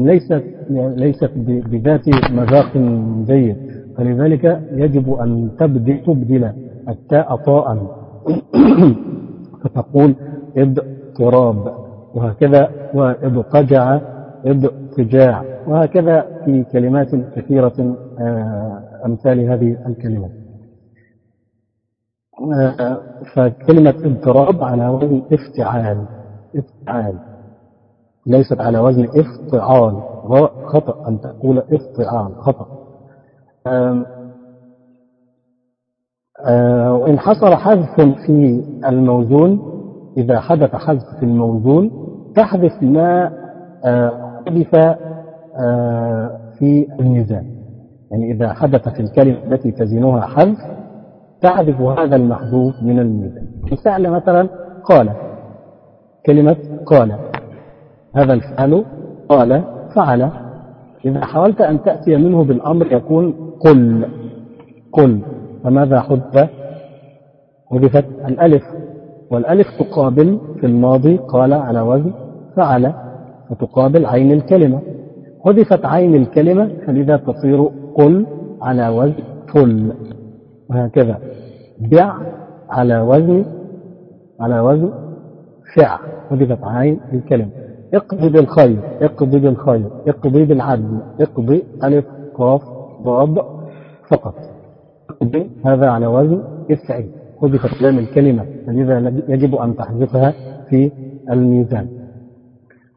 ليست ليست بذات مذاق جيد. فلذلك يجب أن تبدل تبدل التاء طاء. فتقول اضطراب وهكذا واضطجع اضطجاع وهكذا في كلمات كثيرة آه، أمثال هذه الكلمات آه، فكلمة اضطراب على وزن افتعال. افتعال. ليست على وزن افتعال. خطأ أن تقول افتعال خطأ. آه، وإن حصل حذف في الموزون إذا حدث حذف في الموزون تحذف ما آه، في الميزان. يعني إذا حدث في الكلمة التي تزنها حذف تحذف هذا المحذوف من الميزان. مثال مثلا قال كلمة قال. هذا الفعل قال فعل. إذا حاولت أن تأتي منه بالأمر يكون قل. قل. فماذا حدث حذفت الألف. والألف تقابل في الماضي قال على وزن فعل وتقابل عين الكلمة. حذفت عين الكلمة فلذا تصير قل على وزن فل وهكذا. بع على وزن على وزن فع. حذفت عين الكلمة. اقضي بالخير اقضي بالخير اقضي بالعدل اقضي ألف قاف ضاد فقط. اقضي هذا على وزن افعل حذفت لام الكلمة فلذا يجب أن تحذفها في الميزان.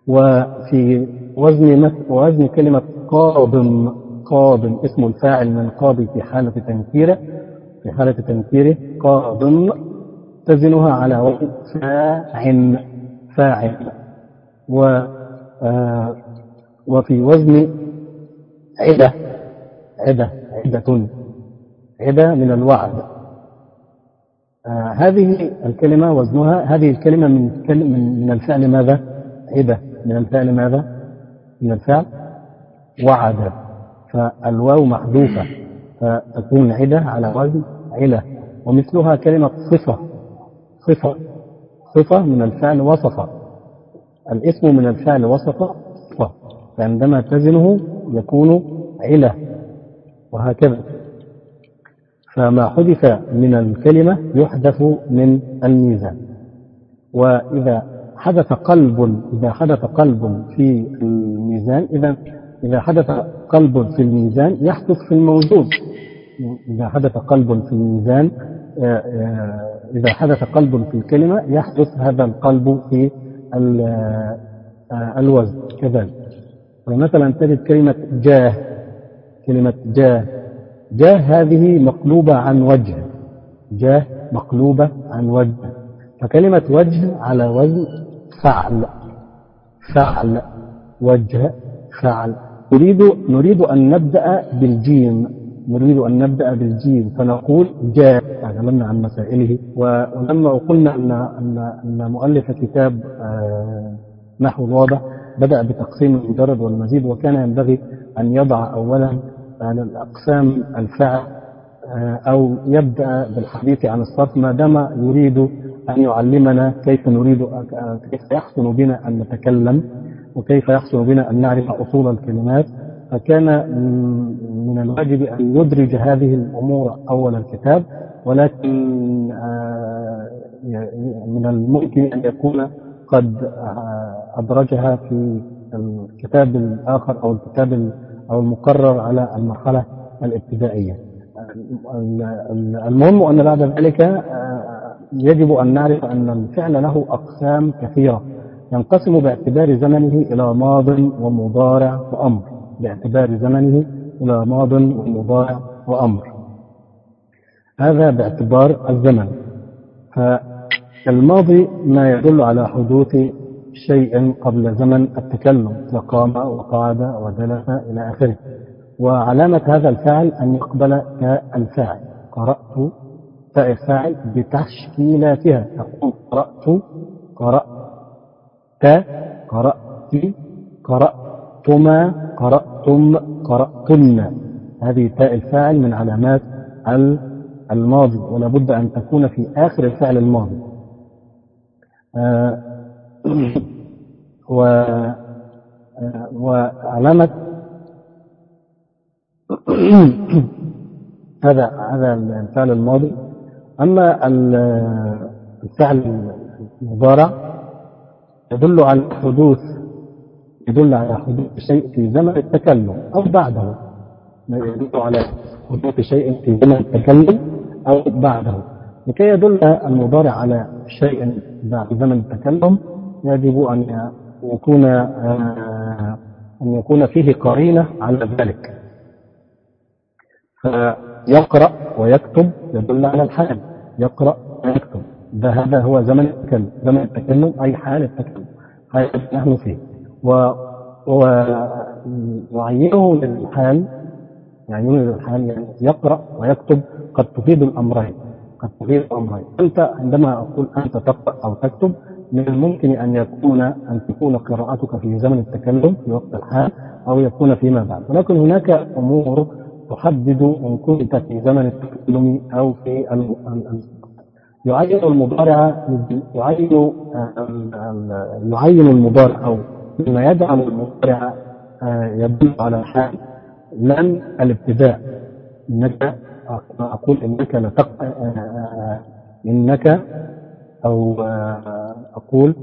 وفي وزن وزن كلمة قاضم قاضم اسم الفاعل من قاضي في حالة تنكيره في حالة تنكيره قاضم تزنها على وزن فاعل فاعل و آه وفي وزن عدة عدة عدة عدة من الوعد. آه هذه الكلمة وزنها هذه الكلمة من من الفعل ماذا؟ عدة. من الفعل ماذا؟ من الفعل وعد. فالواو محذوفة فتكون عدة على وزن علة ومثلها كلمة صفة صفة صفة من الفعل وصف الاسم من الفعل صفة فعندما تزنه يكون علة وهكذا. فما حدث من الكلمة يحدث من الميزان. وإذا حدث قلب إذا حدث قلب في الميزان إذا إذا حدث قلب في الميزان يحدث في الموجود. إذا حدث قلب في الميزان آه، آه، إذا حدث قلب في الكلمة يحدث هذا القلب في الوزن كذلك. فمثلا تجد كلمة جاه كلمة جاه. جاه هذه مقلوبة عن وجه. جاه مقلوبة عن وجه. فكلمة وجه على وزن فعل. فعل. وجه فعل. نريد نريد أن نبدأ بالجيم. نريد أن نبدأ بالجيم فنقول جاء تكلمنا عن مسائله ولما قلنا أن أن أن مؤلف كتاب آه، نحو الواضح بدأ بتقسيم المجرد والمزيد وكان ينبغي أن يضع أولا على الأقسام الفعل آه، أو يبدأ بالحديث عن الصرف ما دام يريد أن يعلمنا كيف نريد كيف يحسن بنا أن نتكلم وكيف يحسن بنا أن نعرف أصول الكلمات. فكان من الواجب أن يدرج هذه الأمور أول الكتاب ولكن آه، من الممكن أن يكون قد آه، أدرجها في الكتاب الآخر أو الكتاب أو المقرر على المرحلة الابتدائية. المهم أن بعد ذلك آه، يجب أن نعرف أن الفعل له أقسام كثيرة ينقسم باعتبار زمنه إلى ماض ومضارع وأمر. باعتبار زمنه إلى ماض ومضارع وأمر. هذا باعتبار الزمن. فالماضي ما يدل على حدوث شيء قبل زمن التكلم كقام وقعد وجلس إلى آخره. وعلامة هذا الفعل أن يقبل كالفاعل. قرأت تاء الفاعل بتشكيلاتها. تقول قرأت قرأت قرأت قرأتما قرأتم قرأتن. هذه تاء الفاعل من علامات الماضي ولا بد أن تكون في آخر الفعل الماضي. آه و آه وعلامة هذا هذا الفعل الماضي. أما الفعل المضارع يدل على حدوث يدل على حدوث شيء في زمن التكلم أو بعده. يدل على حدوث شيء في زمن التكلم أو بعده. لكي يدل المضارع على شيء بعد زمن التكلم يجب أن يكون آه، أن يكون فيه قرينة على ذلك. فيقرأ ويكتب يدل على الحال. يقرأ ويكتب. ده هذا هو زمن التكلم. زمن التكلم أي حال التكلم. هذا نحن فيه. و ويعينه للحال يعينه للحال يعني يقرأ ويكتب قد تفيد الأمرين قد تفيد الأمرين. أنت عندما أقول أنت تقرأ أو تكتب من الممكن أن يكون أن تكون قراءتك في زمن التكلم في وقت الحال أو يكون فيما بعد. ولكن هناك أمور تحدد إن كنت في زمن التكلم أو في يعين المضارع يعين يعين المضارع أو مما يجعل المضارع آه، يدل على حال لن الابتداء. إنك أقول إنك لتق آه، آه، إنك أو أقول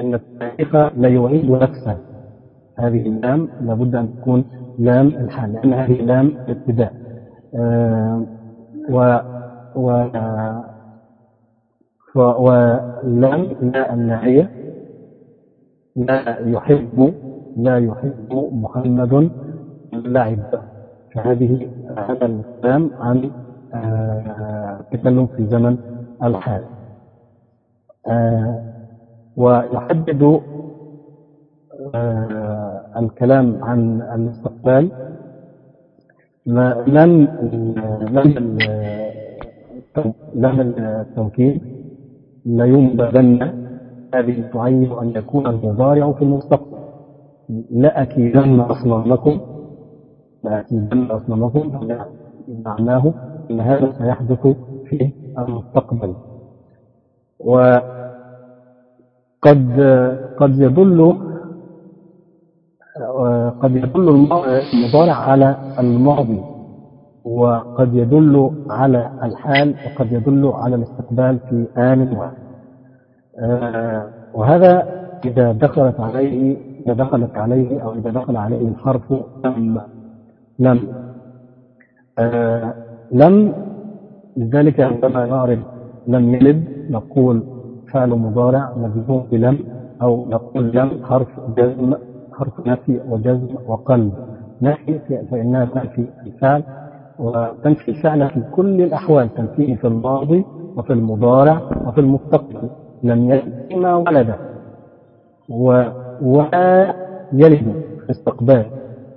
إن التاريخ لا يعيد نفسه. هذه اللام لابد أن تكون لام الحال لأن هذه لام الابتداء. و و ولام لا الناهية لا يحب لا يحب محمد اللعب. فهذه هذا الكلام عن التكلم في زمن الحال. آه، ويحدد آه، الكلام عن الاستقبال لم لم لم التوكيد لينبذن هذه تعين أن يكون المضارع في المستقبل. لأكيدن أصنامكم لأكيدن أصنامكم معناه أن هذا سيحدث في المستقبل. وقد قد يدل قد يدل المضارع على الماضي وقد يدل على الحال وقد يدل على الاستقبال في آن واحد. وهذا إذا دخلت عليه إذا دخلت عليه أو إذا دخل عليه الحرف لم لم. آه لم لذلك عندما نعرف لم يلد نقول فعل مضارع مجزوم بلم أو نقول لم حرف جزم حرف نفي وجزم وقلب. نفي فإنها تنفي الفعل وتنفي الفعل في كل الأحوال تنفيه في الماضي وفي المضارع وفي المستقبل. لم يلد ما ولد. ولا يلد استقبال.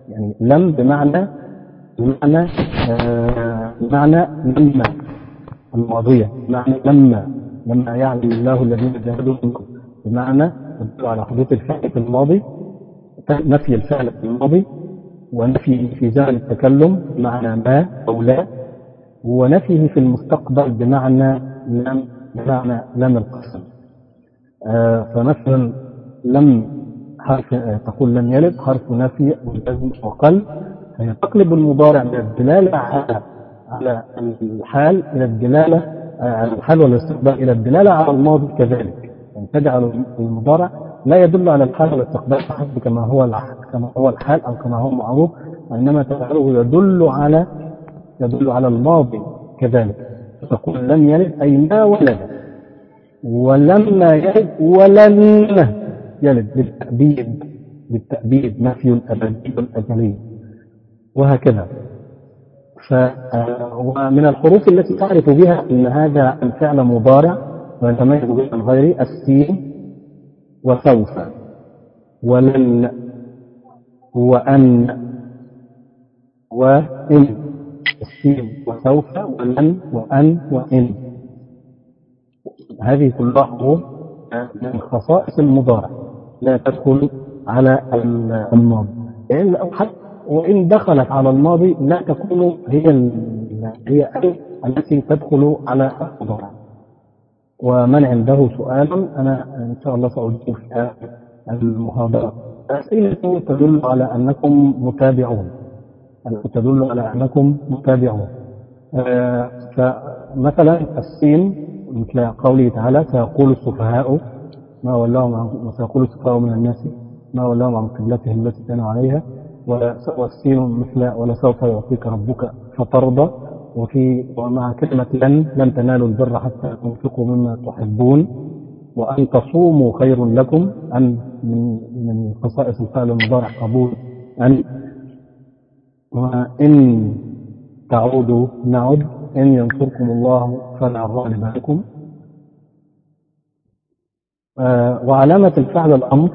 يعني لم بمعنى بمعنى آه بمعنى لما الماضية بمعنى لما لما يعلم الله الذين جاهدوا منكم بمعنى على حدوث الفعل في الماضي نفي الفعل في الماضي ونفي في زمن التكلم بمعنى ما أو لا ونفيه في المستقبل بمعنى لم بمعنى لم القسم. فمثلا لم حرف آه تقول لم يلد حرف نفي والجزم وقل فهي تقلب المضارع من الدلالة على على الحال إلى الدلالة آه على الحال والاستقبال إلى الدلالة على الماضي كذلك. يعني تجعل المضارع لا يدل على الحال والاستقبال فحسب كما هو كما هو الحال أو كما هو معروف وإنما تجعله يدل على يدل على الماضي كذلك. تقول لم يلد أي ما ولد. ولما يلد ولن يلد بالتأبيد بالتأبيد نفي الأبدي الأجلي وهكذا. ف ومن الحروف التي تعرف بها أن هذا الفعل مضارع ويتميز به عن غيره السين وسوف. ولن وأن وإن السين وسوف ولن وأن وإن. هذه كلها من خصائص المضارع. لا تدخل على الماضي. يعني وإن دخلت على الماضي لا تكون هي هي التي تدخل على المضارع. ومن عنده سؤال أنا إن شاء الله سأجيب في المحاضرة. أسئلة تدل على أنكم متابعون. تدل على أنكم متابعون. فمثلا السين مثل قوله تعالى سيقول السفهاء ما ولاهم عن سيقول السفهاء من الناس ما ولاهم عن قبلتهم التي كانوا عليها والسين مثل ولسوف يعطيك ربك فترضى وفي ومع كلمة لن لن تنالوا البر حتى تنفقوا مما تحبون وأن تصوموا خير لكم أن من من خصائص الفعل المضارع قبول أن وإن تعودوا نعد إن ينصركم الله فلا غالب لكم وعلامة الفعل الأمر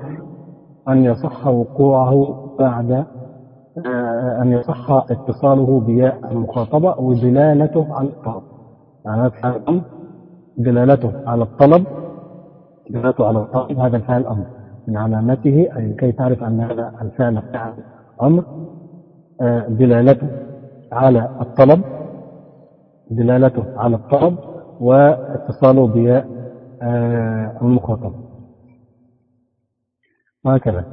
أن يصح وقوعه بعد أن يصح اتصاله بياء المخاطبة ودلالته على الطلب. علامات فعل الأمر دلالته على الطلب دلالته على الطلب هذا الفعل الأمر. من علامته أي كي تعرف أن هذا الفعل فعل أمر دلالته على الطلب. دلالته على الطلب واتصاله بياء المخاطبة وهكذا.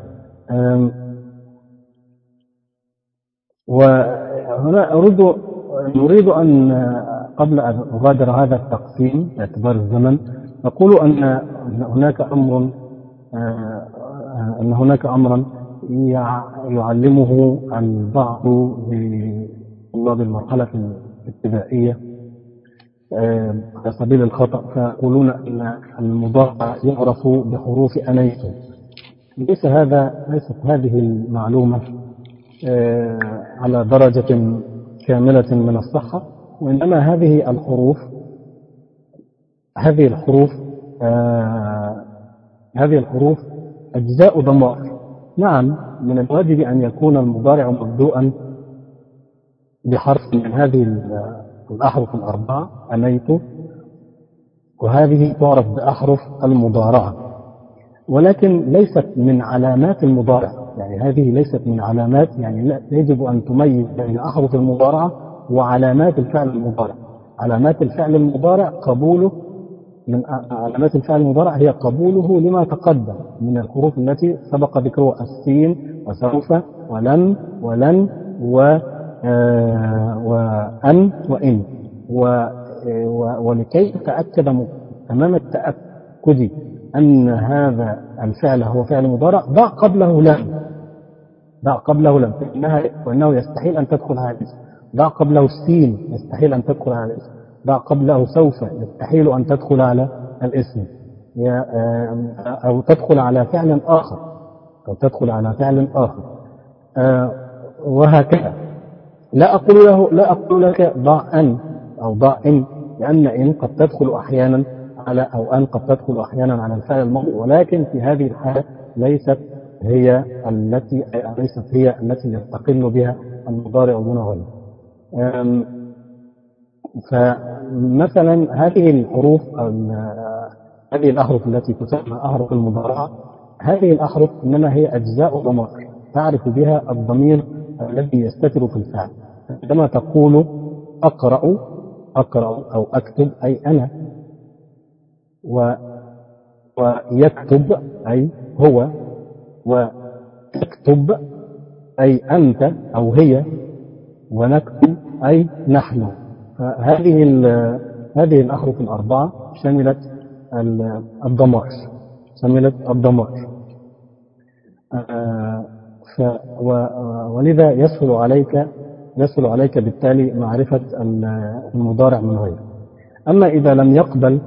وهنا أريد نريد أن قبل أن أغادر هذا التقسيم باعتبار الزمن نقول أن هناك أمر أن هناك أمرا يعلمه البعض لطلاب المرحلة الابتدائية على سبيل الخطأ فيقولون أن المضارع يعرف بحروف أنيت ليس هذا ليست هذه المعلومة على درجة كاملة من الصحة وإنما هذه الحروف هذه الحروف هذه الحروف أجزاء ضمائر. نعم من الواجب أن يكون المضارع مبدوءا بحرف من هذه الأحرف الأربعة أنيت وهذه تعرف بأحرف المضارعة. ولكن ليست من علامات المضارع. يعني هذه ليست من علامات يعني لا يجب أن تميز بين أحرف المضارعة وعلامات الفعل المضارع. علامات الفعل المضارع قبوله من علامات الفعل المضارع هي قبوله لما تقدم من الحروف التي سبق ذكرها السين وسوف ولن ولن و وأن وإن. و ولكي تتأكد تمام التأكد أن هذا الفعل هو فعل مضارع ضع قبله لم ضع قبله لم فإنها وإنه يستحيل أن تدخل على الإسم. ضع قبله السين يستحيل أن تدخل على الإسم. ضع قبله سوف يستحيل أن تدخل على الإسم. أو تدخل على فعل آخر. أو تدخل على فعل آخر. وهكذا. لا أقول له لا أقول لك ضع أن أو ضع إن لأن إن قد تدخل أحيانا على أو أن قد تدخل أحيانا على الفعل الماضي ولكن في هذه الحالة ليست هي التي ليست هي التي يستقل بها المضارع دون غيره. فمثلا هذه الحروف هذه الأحرف التي تسمى أحرف المضارعة هذه الأحرف إنما هي أجزاء ضمائر تعرف بها الضمير الذي يستتر في الفعل عندما تقول أقرأ أقرأ أو أكتب أي أنا و ويكتب أي هو وتكتب أي أنت أو هي ونكتب أي نحن. فهذه هذه الأحرف الأربعة شملت الضمائر شملت الضمائر آه، ولذا يسهل عليك يسهل عليك بالتالي معرفة المضارع من غيره أما إذا لم يقبل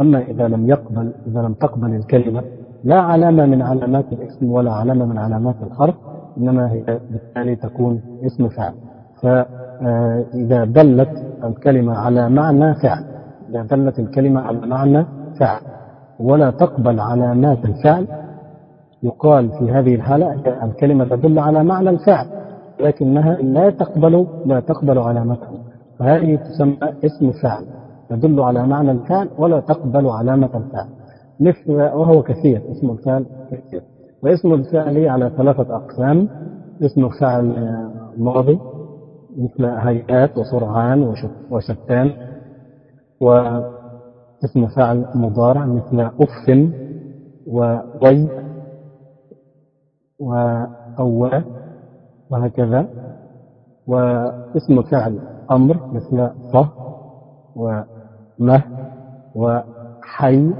أما إذا لم يقبل إذا لم تقبل الكلمة لا علامة من علامات الاسم ولا علامة من علامات الحرف إنما هي بالتالي تكون اسم فعل فإذا دلت الكلمة على معنى فعل إذا دلت الكلمة على معنى فعل ولا تقبل علامات الفعل يقال في هذه الحالة الكلمة تدل على معنى الفعل لكنها لا تقبل لا تقبل علامته. فهذه تسمى اسم فعل تدل على معنى الفعل ولا تقبل علامة الفعل. مثل وهو كثير اسم الفعل كثير. واسم الفعل على ثلاثة أقسام. اسم فعل ماضي مثل هيئات وسرعان وشتان. واسم فعل مضارع مثل أف وضي وأواه وهكذا. واسم فعل أمر مثل صه ومه وحي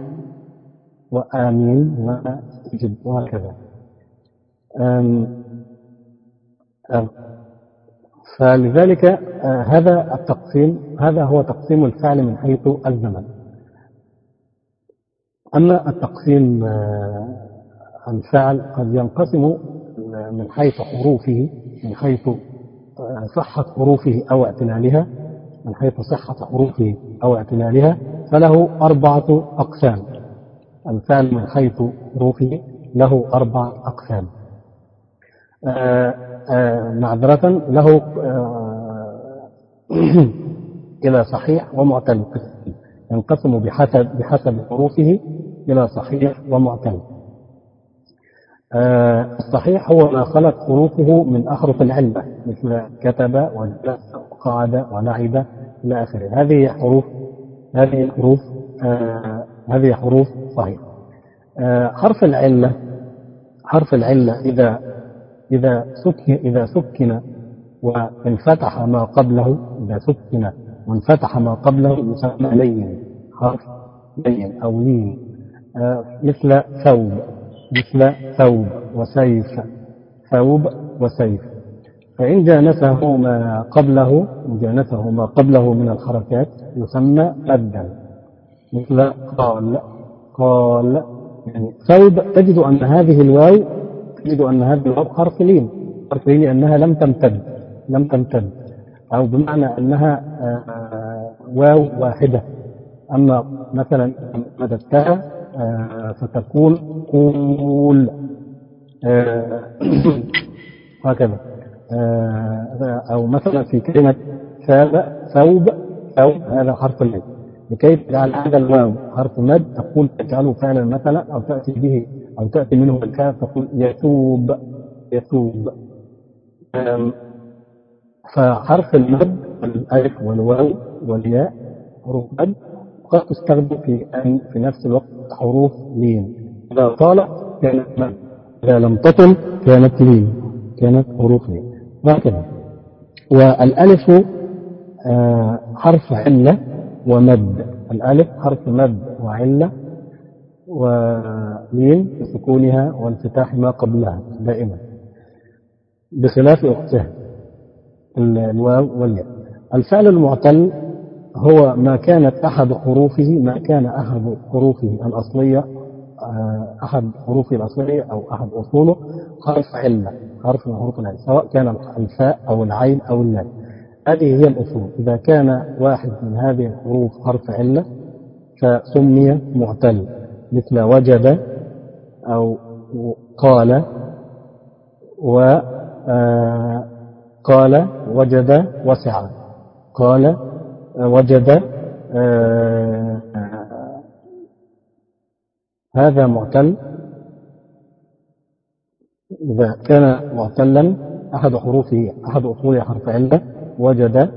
وآمين واستجب وهكذا. فلذلك آه، هذا التقسيم هذا هو تقسيم الفعل من حيث الزمن. أما التقسيم آه، الفعل قد ينقسم من حيث حروفه من حيث آه، صحة حروفه أو اعتلالها من حيث صحة حروفه أو اعتلالها فله أربعة أقسام. الفعل من حيث حروفه له أربع أقسام. آه، آه، معذرة له إلى صحيح ومعتل ينقسم بحسب بحسب حروفه إلى صحيح ومعتل آه الصحيح هو ما خلت حروفه من أحرف العلة مثل كتب وجلس وقعد ولعب إلى آخره. هذه حروف هذه الحروف آه هذه حروف صحيحة آه حرف العلة حرف العلة إذا إذا سكن إذا سكن وانفتح ما قبله إذا سكن وانفتح ما قبله يسمى لين حرف لين أو لين. آه مثل ثوب. مثل ثوب وسيف ثوب وسيف. فإن جانسه ما قبله إن جانسه ما قبله من الحركات يسمى مدا مثل قال قال يعني ثوب تجد أن هذه الواو تجد أن هذه الواو حرف لين حرف لين لأنها لم تمتد لم تمتد. أو بمعنى أنها آه، واو واحدة. أما مثلا مددتها فتكون قول آه، هكذا. آه، أو مثلا في كلمة ثوب ثوب ثوب هذا حرف المد لكي تجعل هذا الواو حرف مد تقول تجعله فعلا مثلا أو تأتي به أو تأتي منه الكاف تقول يثوب يثوب. فحرف المد الألف والواو والياء حروف مد قد تستخدم في في نفس الوقت. حروف لين إذا طالت كانت مد إذا لم تطل كانت لين كانت حروف لين وهكذا. والألف آه، حرف علة ومد. الألف حرف مد وعلة ولين بسكونها وانفتاح ما قبلها دائما. بخلاف أختها. الواو والياء. الفعل المعتل هو ما كانت أحد حروفه ما كان أحد حروفه الأصلية آه، أحد حروفه الأصلية أو أحد أصوله حرف علة حرف من حروف العلة سواء كان الفاء أو العين أو اللام. هذه هي الأصول. إذا كان واحد من هذه الحروف حرف علة فسمي معتل مثل وجد أو قال و قال وجد وسع قال وجد هذا معتل. إذا كان معتلا أحد حروفه أحد أصول حرف علة وجد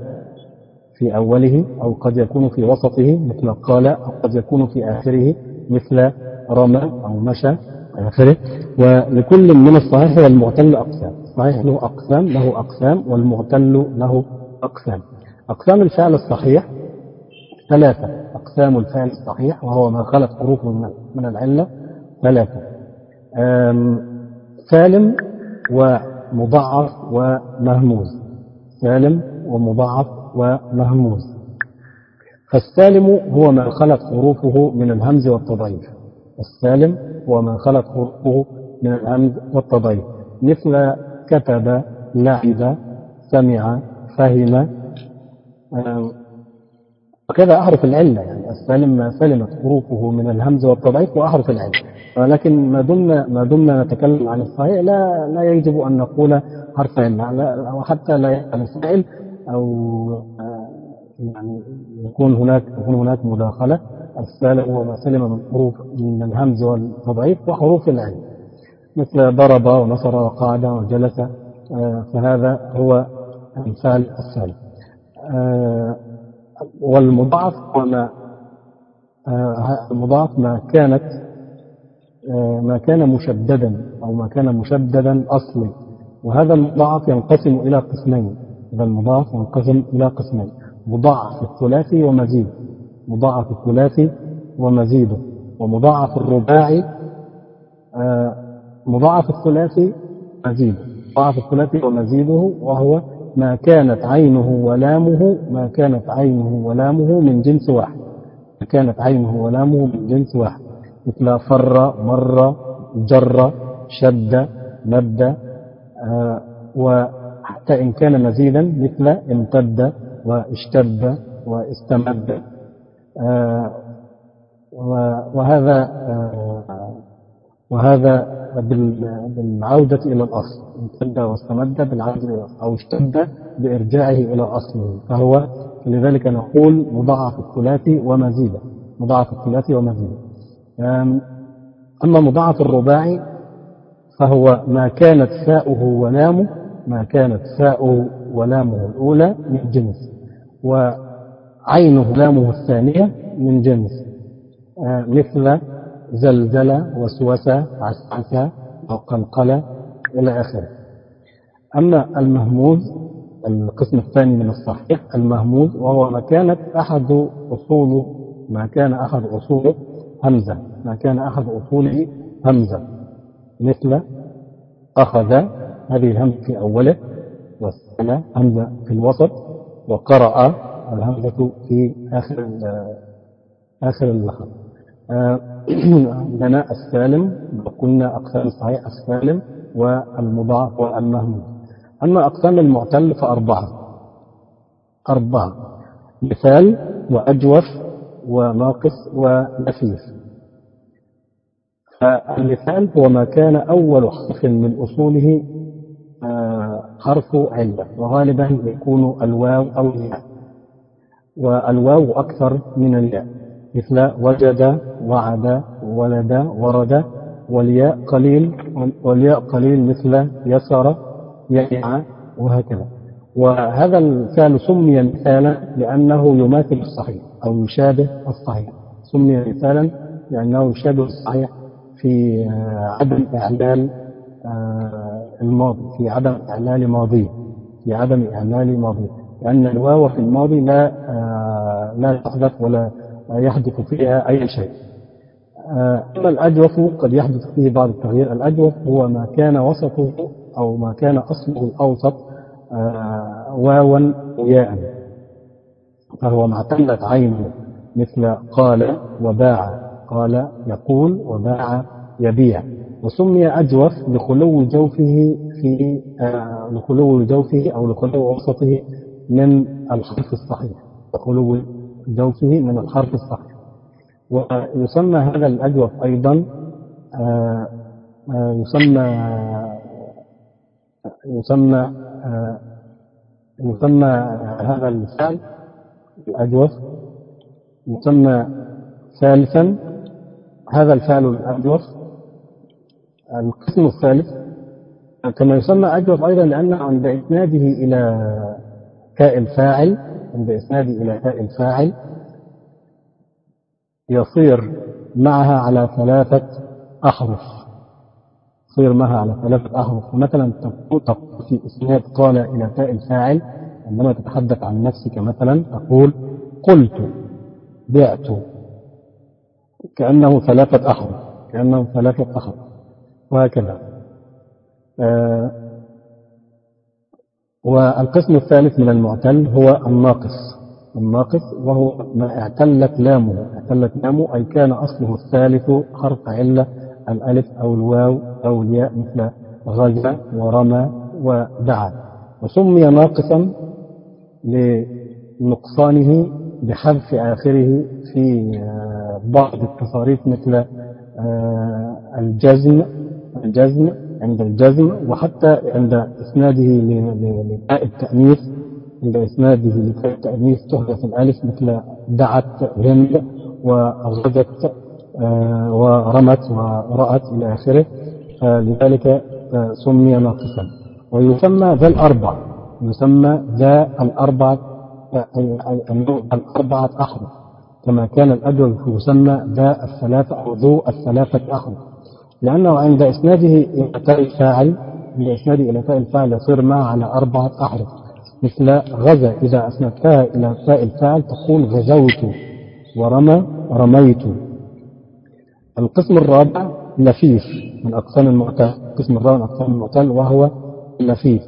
في أوله أو قد يكون في وسطه مثل قال أو قد يكون في آخره مثل رمى أو مشى آخره. ولكل من الصحيح والمعتل أقسام. الصحيح له أقسام له أقسام والمعتل له أقسام. أقسام الفعل الصحيح ثلاثة. أقسام الفعل الصحيح وهو ما خلت حروفه من العلة ثلاثة. سالم ومضعف ومهموز. سالم ومضعف ومهموز. فالسالم هو ما خلت حروفه من الهمز والتضعيف. السالم هو ما خلت حروفه من الهمز والتضعيف. مثل كتب لعب سمع فهم وكذا أحرف العلة يعني السالم ما سلمت حروفه من الهمز والتضعيف وأحرف العلة. ولكن ما دمنا ما دمنا نتكلم عن الصحيح لا لا يجب أن نقول حرف علة وحتى لا يسأل السائل أو يعني يكون هناك يكون هناك مداخلة. السالم هو ما سلم من حروف من الهمز والتضعيف وحروف العلة. مثل ضرب ونصر وقعد وجلس فهذا هو أمثال السالم. والمضاعف وما المضاعف ما كانت ما كان مشددا أو ما كان مشددا أصلي وهذا المضاعف ينقسم إلى قسمين. هذا المضاعف ينقسم إلى قسمين. مضاعف الثلاثي ومزيد. مضاعف الثلاثي ومزيده ومضاعف الرباعي مضاعف الثلاثي مزيده مضاعف الثلاثي ومزيده وهو ما كانت عينه ولامه ما كانت عينه ولامه من جنس واحد. ما كانت عينه ولامه من جنس واحد. مثل فر مر جر شد مد آه وحتى إن كان مزيدا مثل امتد واشتد واستمد. آه وهذا آه وهذا بالعودة إلى الأصل امتد واستمد بالعودة إلى الأصل أو اشتد بإرجاعه إلى أصله فهو لذلك نقول مضاعف الثلاثي ومزيدا مضاعف الثلاثي ومزيدا أما مضاعف الرباعي فهو ما كانت فاؤه ولامه ما كانت فاؤه ولامه الأولى من جنس وعينه لامه الثانية من جنس. مثل زلزل وسوس عسعس وقلقل إلى آخره. أما المهموز القسم الثاني من الصحيح المهموز وهو ما كانت أحد أصوله ما كان أحد أصوله همزة ما كان أحد أصوله همزة. مثل أخذ هذه الهمزة في أوله والسنة همزة في الوسط وقرأ الهمزة في آخر آخر اللحظة عندنا السالم وقلنا أقسام صحيح السالم والمضاعف والمهموز أما أقسام المعتل فأربعة. أربعة. مثال وأجوف وناقص ونفيس. فالمثال هو ما كان أول حرف من أصوله حرف علة وغالبا يكون الواو أو الياء. والواو أكثر من الياء. مثل وجد وعد ولد ورد والياء قليل والياء قليل مثل يسر يئع وهكذا. وهذا الفعل سمي مثالا لأنه يماثل الصحيح أو يشابه الصحيح. سمي مثالا لأنه يشابه الصحيح في عدم إعلال الماضي في عدم إعلال ماضيه في عدم إعلال ماضيه لأن الواو في الماضي لا لا تحدث ولا يحدث فيها أي شيء. أما الأجوف قد يحدث فيه بعض التغيير. الأجوف هو ما كان وسطه أو ما كان أصله الأوسط واوا وياء. فهو ما اعتلت عينه مثل قال وباع. قال يقول وباع يبيع. وسمي أجوف لخلو جوفه في آه، لخلو جوفه أو لخلو وسطه من الحرف الصحيح. لخلو جوفه من الحرف الصحيح ويسمى هذا الأجوف أيضا آه، آه، يسمى يسمى يسمى هذا الفعل الأجوف يسمى ثالثا هذا الفعل الأجوف القسم الثالث. كما يسمى أجوف أيضا لأنه عند إسناده إلى تاء الفاعل عند إلى تاء الفاعل يصير معها على ثلاثة أحرف. يصير معها على ثلاثة أحرف. مثلا تقول في إسناد قال إلى تاء الفاعل عندما تتحدث عن نفسك مثلا تقول قلت بعت. كأنه ثلاثة أحرف. كأنه ثلاثة أحرف. وهكذا. آه والقسم الثالث من المعتل هو الناقص. الناقص وهو ما اعتلت لامه. اعتلت لامه أي كان أصله الثالث حرف علة الألف أو الواو أو الياء مثل غزا ورمى ودعا. وسمي ناقصا لنقصانه بحذف آخره في بعض التصاريف مثل آه، الجزم الجزم عند الجزم وحتى عند إسناده لتاء التأنيث عند إسناده لتاء التأنيث تحدث الألف مثل دعت هند وغدت آه، ورمت ورأت إلى آخره. لذلك سمي ناقصا. ويسمى ذا الأربع. يسمى ذا الأربعة الأربعة أحرف كما كان الأجوف يسمى ذا الثلاثة أو ذو الثلاثة أحرف لأنه عند إسناده إلى تاء الفاعل عند إسناده إلى الفاعل يصير ما على أربعة أحرف مثل غزا إذا أسندتها إلى تاء الفاعل تقول غزوت ورمى رميت. القسم الرابع لفيف من أقسام المعتل القسم الرابع من أقسام المعتل وهو لفيف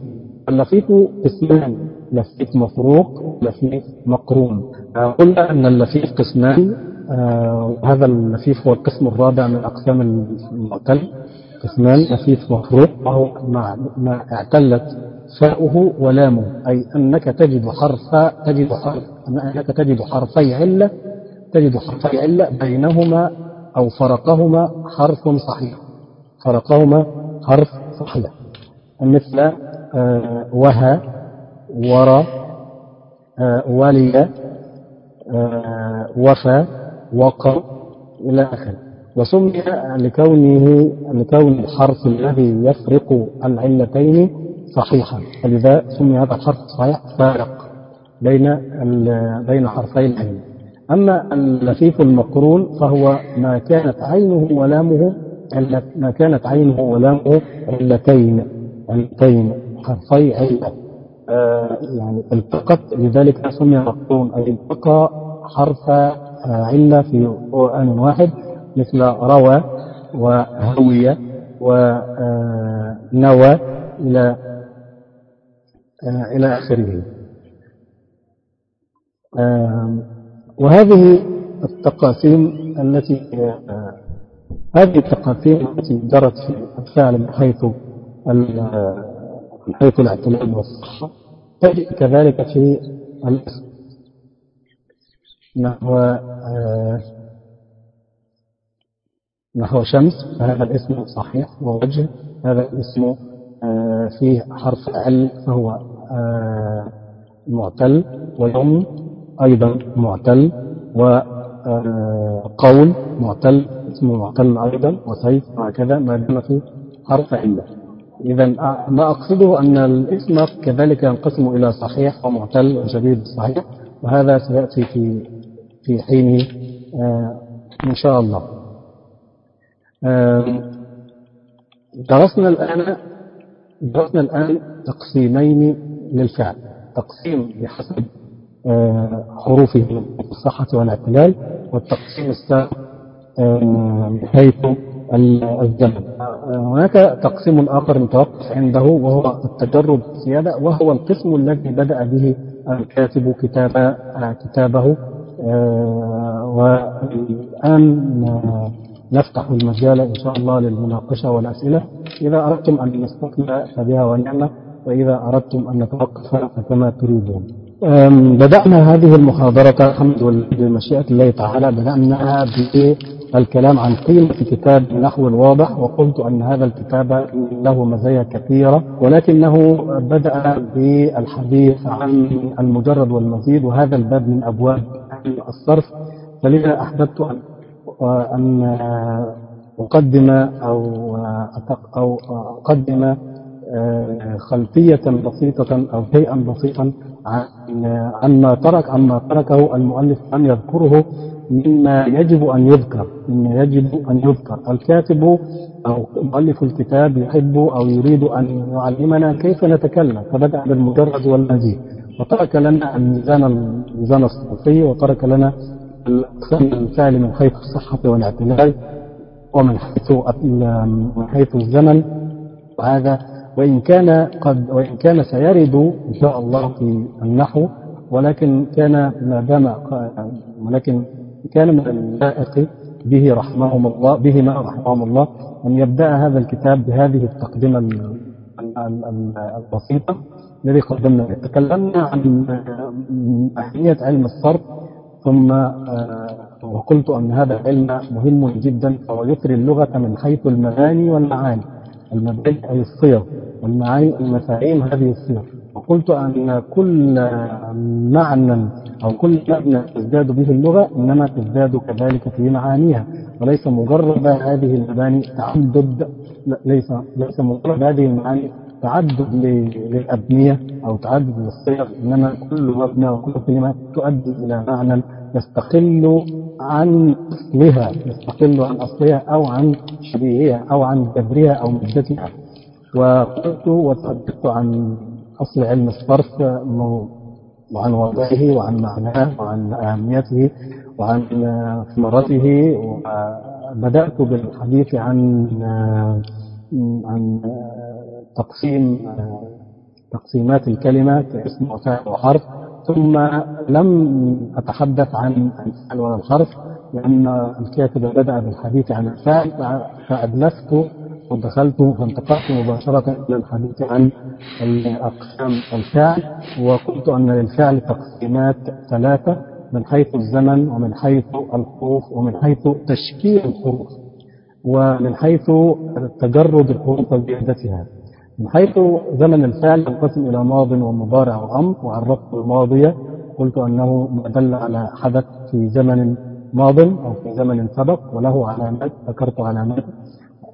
اللفيف قسمان لفيف مفروق لفيف مقرون قلنا أن اللفيف قسمان آه هذا اللفيف هو القسم الرابع من أقسام المعتل. قسمان لفيف مفروق وهو ما, اعتلت فاؤه ولامه. أي أنك تجد حرف تجد حرف أنك تجد حرفي علة تجد حرفي علة بينهما أو فرقهما حرف صحيح. فرقهما حرف صحيح. مثل آه وها ورى آه ولي وفى وقر إلى آخره وسمي لكونه لكون الحرف الذي يفرق العلتين صحيحا. فلذا سمي هذا الحرف صحيح فارق بين بين حرفي العلة أما اللفيف المقرون فهو ما كانت عينه ولامه ما كانت عينه ولامه علتين علتين حرفي علة. آه يعني التقت لذلك سمي مقرون أي التقى حرف علة في آن واحد مثل روى وهوية ونوى إلى إلى آخره. وهذه التقاسيم التي هذه التقاسيم التي جرت في الفعل من حيث من حيث الاعتلال والصحة تجد كذلك في الاسم نحو نحو شمس فهذا الاسم صحيح ووجه هذا الاسم فيه حرف ال فهو معتل ويوم أيضا معتل وقول معتل اسمه معتل أيضا وسيف وهكذا ما دام فيه حرف علة إذا ما أقصده أن الاسم كذلك ينقسم إلى صحيح ومعتل وشديد الصحيح وهذا سيأتي في في حينه إن شاء الله. درسنا الآن درسنا الآن تقسيمين للفعل. تقسيم بحسب حروفه الصحة والاعتلال والتقسيم السابق من حيث الزمن. هناك تقسيم آخر متوقف عنده وهو التجرد السيادة وهو القسم الذي بدأ به الكاتب كتاب كتابه والآن نفتح المجال إن شاء الله للمناقشة والأسئلة. إذا أردتم أن نستقبل فبها ونعمة وإذا أردتم أن نتوقف فكما تريدون. بدأنا هذه المحاضرة الحمد لله بمشيئة الله تعالى. بدأنا بالكلام عن قيمة كتاب النحو الواضح وقلت أن هذا الكتاب له مزايا كثيرة ولكنه بدأ بالحديث عن المجرد والمزيد وهذا الباب من أبواب الصرف فلذا أحببت أن أن أقدم أو أو أقدم خلفية بسيطة أو شيئا بسيطا عما ترك عما تركه المؤلف أن يذكره مما يجب أن يذكر مما يجب أن يذكر. الكاتب أو مؤلف الكتاب يحب أو يريد أن يعلمنا كيف نتكلم فبدأ بالمجرد والمزيد. وترك لنا الميزان الميزان الصوفي وترك لنا الأقسام الفعل من حيث الصحة والاعتلال ومن حيث من حيث الزمن. وهذا وإن كان قد وإن كان سيرد إن شاء الله في النحو ولكن كان ما دام ولكن كان من اللائق به رحمهم الله بهما رحمهم الله أن يبدأ هذا الكتاب بهذه التقدمة البسيطة. الذي قدمنا. تكلمنا عن أهمية علم الصرف ثم وقلت أن هذا العلم مهم جدا فهو يثري اللغة من حيث المباني والمعاني. المباني أي الصيغ والمعاني المفاهيم هذه الصيغ. وقلت أن كل معنى أو كل مبنى تزداد به اللغة إنما تزداد كذلك في معانيها. وليس مجرد هذه المباني تعدد ليس ليس مجرد هذه المعاني تعدد للأبنية أو تعدد للصيغ إنما كل مبنى وكل كلمة تؤدي إلى معنى يستقل عن أصلها يستقل عن أصلها أو عن شبيهها أو عن جذرها أو مدتها. وقلت وتحدثت عن أصل علم الصرف وعن وضعه وعن معناه وعن أهميته وعن ثمرته وبدأت بالحديث عن عن تقسيم تقسيمات الكلمة كاسم وفاعل وحرف ثم لم أتحدث عن الفعل ولا الحرف لأن الكاتب بدأ بالحديث عن الفعل فأدلفت ودخلت فانتقلت مباشرة إلى الحديث عن أقسام الفعل وقلت أن للفعل تقسيمات ثلاثة من حيث الزمن ومن حيث الحروف ومن حيث تشكيل الحروف ومن حيث تجرد الحروف وزيادتها من حيث زمن الفعل ينقسم إلى ماض ومضارع وأمر وعرفت الماضية قلت أنه ما دل على حدث في زمن ماض أو في زمن سبق وله علامات ذكرت علامات.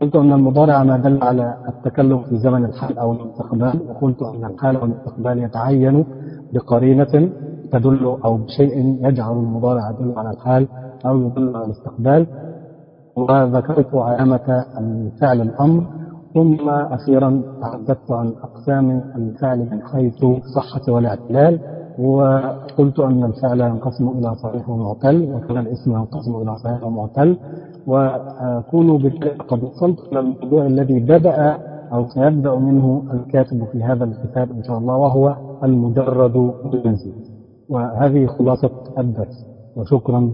قلت أن المضارع ما دل على التكلم في زمن الحال أو الاستقبال وقلت أن الحال أو الاستقبال يتعين بقرينة تدل أو بشيء يجعل المضارع يدل على الحال أو يدل على الاستقبال. وذكرت علامة الفعل الأمر ثم أخيرا تحدثت عن أقسام الفعل من حيث الصحة والاعتلال وقلت أن الفعل ينقسم إلى صحيح ومعتل وكذا الاسم ينقسم إلى صحيح ومعتل. وأكون بالتالي قد وصلت إلى الموضوع الذي بدأ أو سيبدأ منه الكاتب في هذا الكتاب إن شاء الله وهو المجرد بالمنزل. وهذه خلاصة الدرس. وشكرا.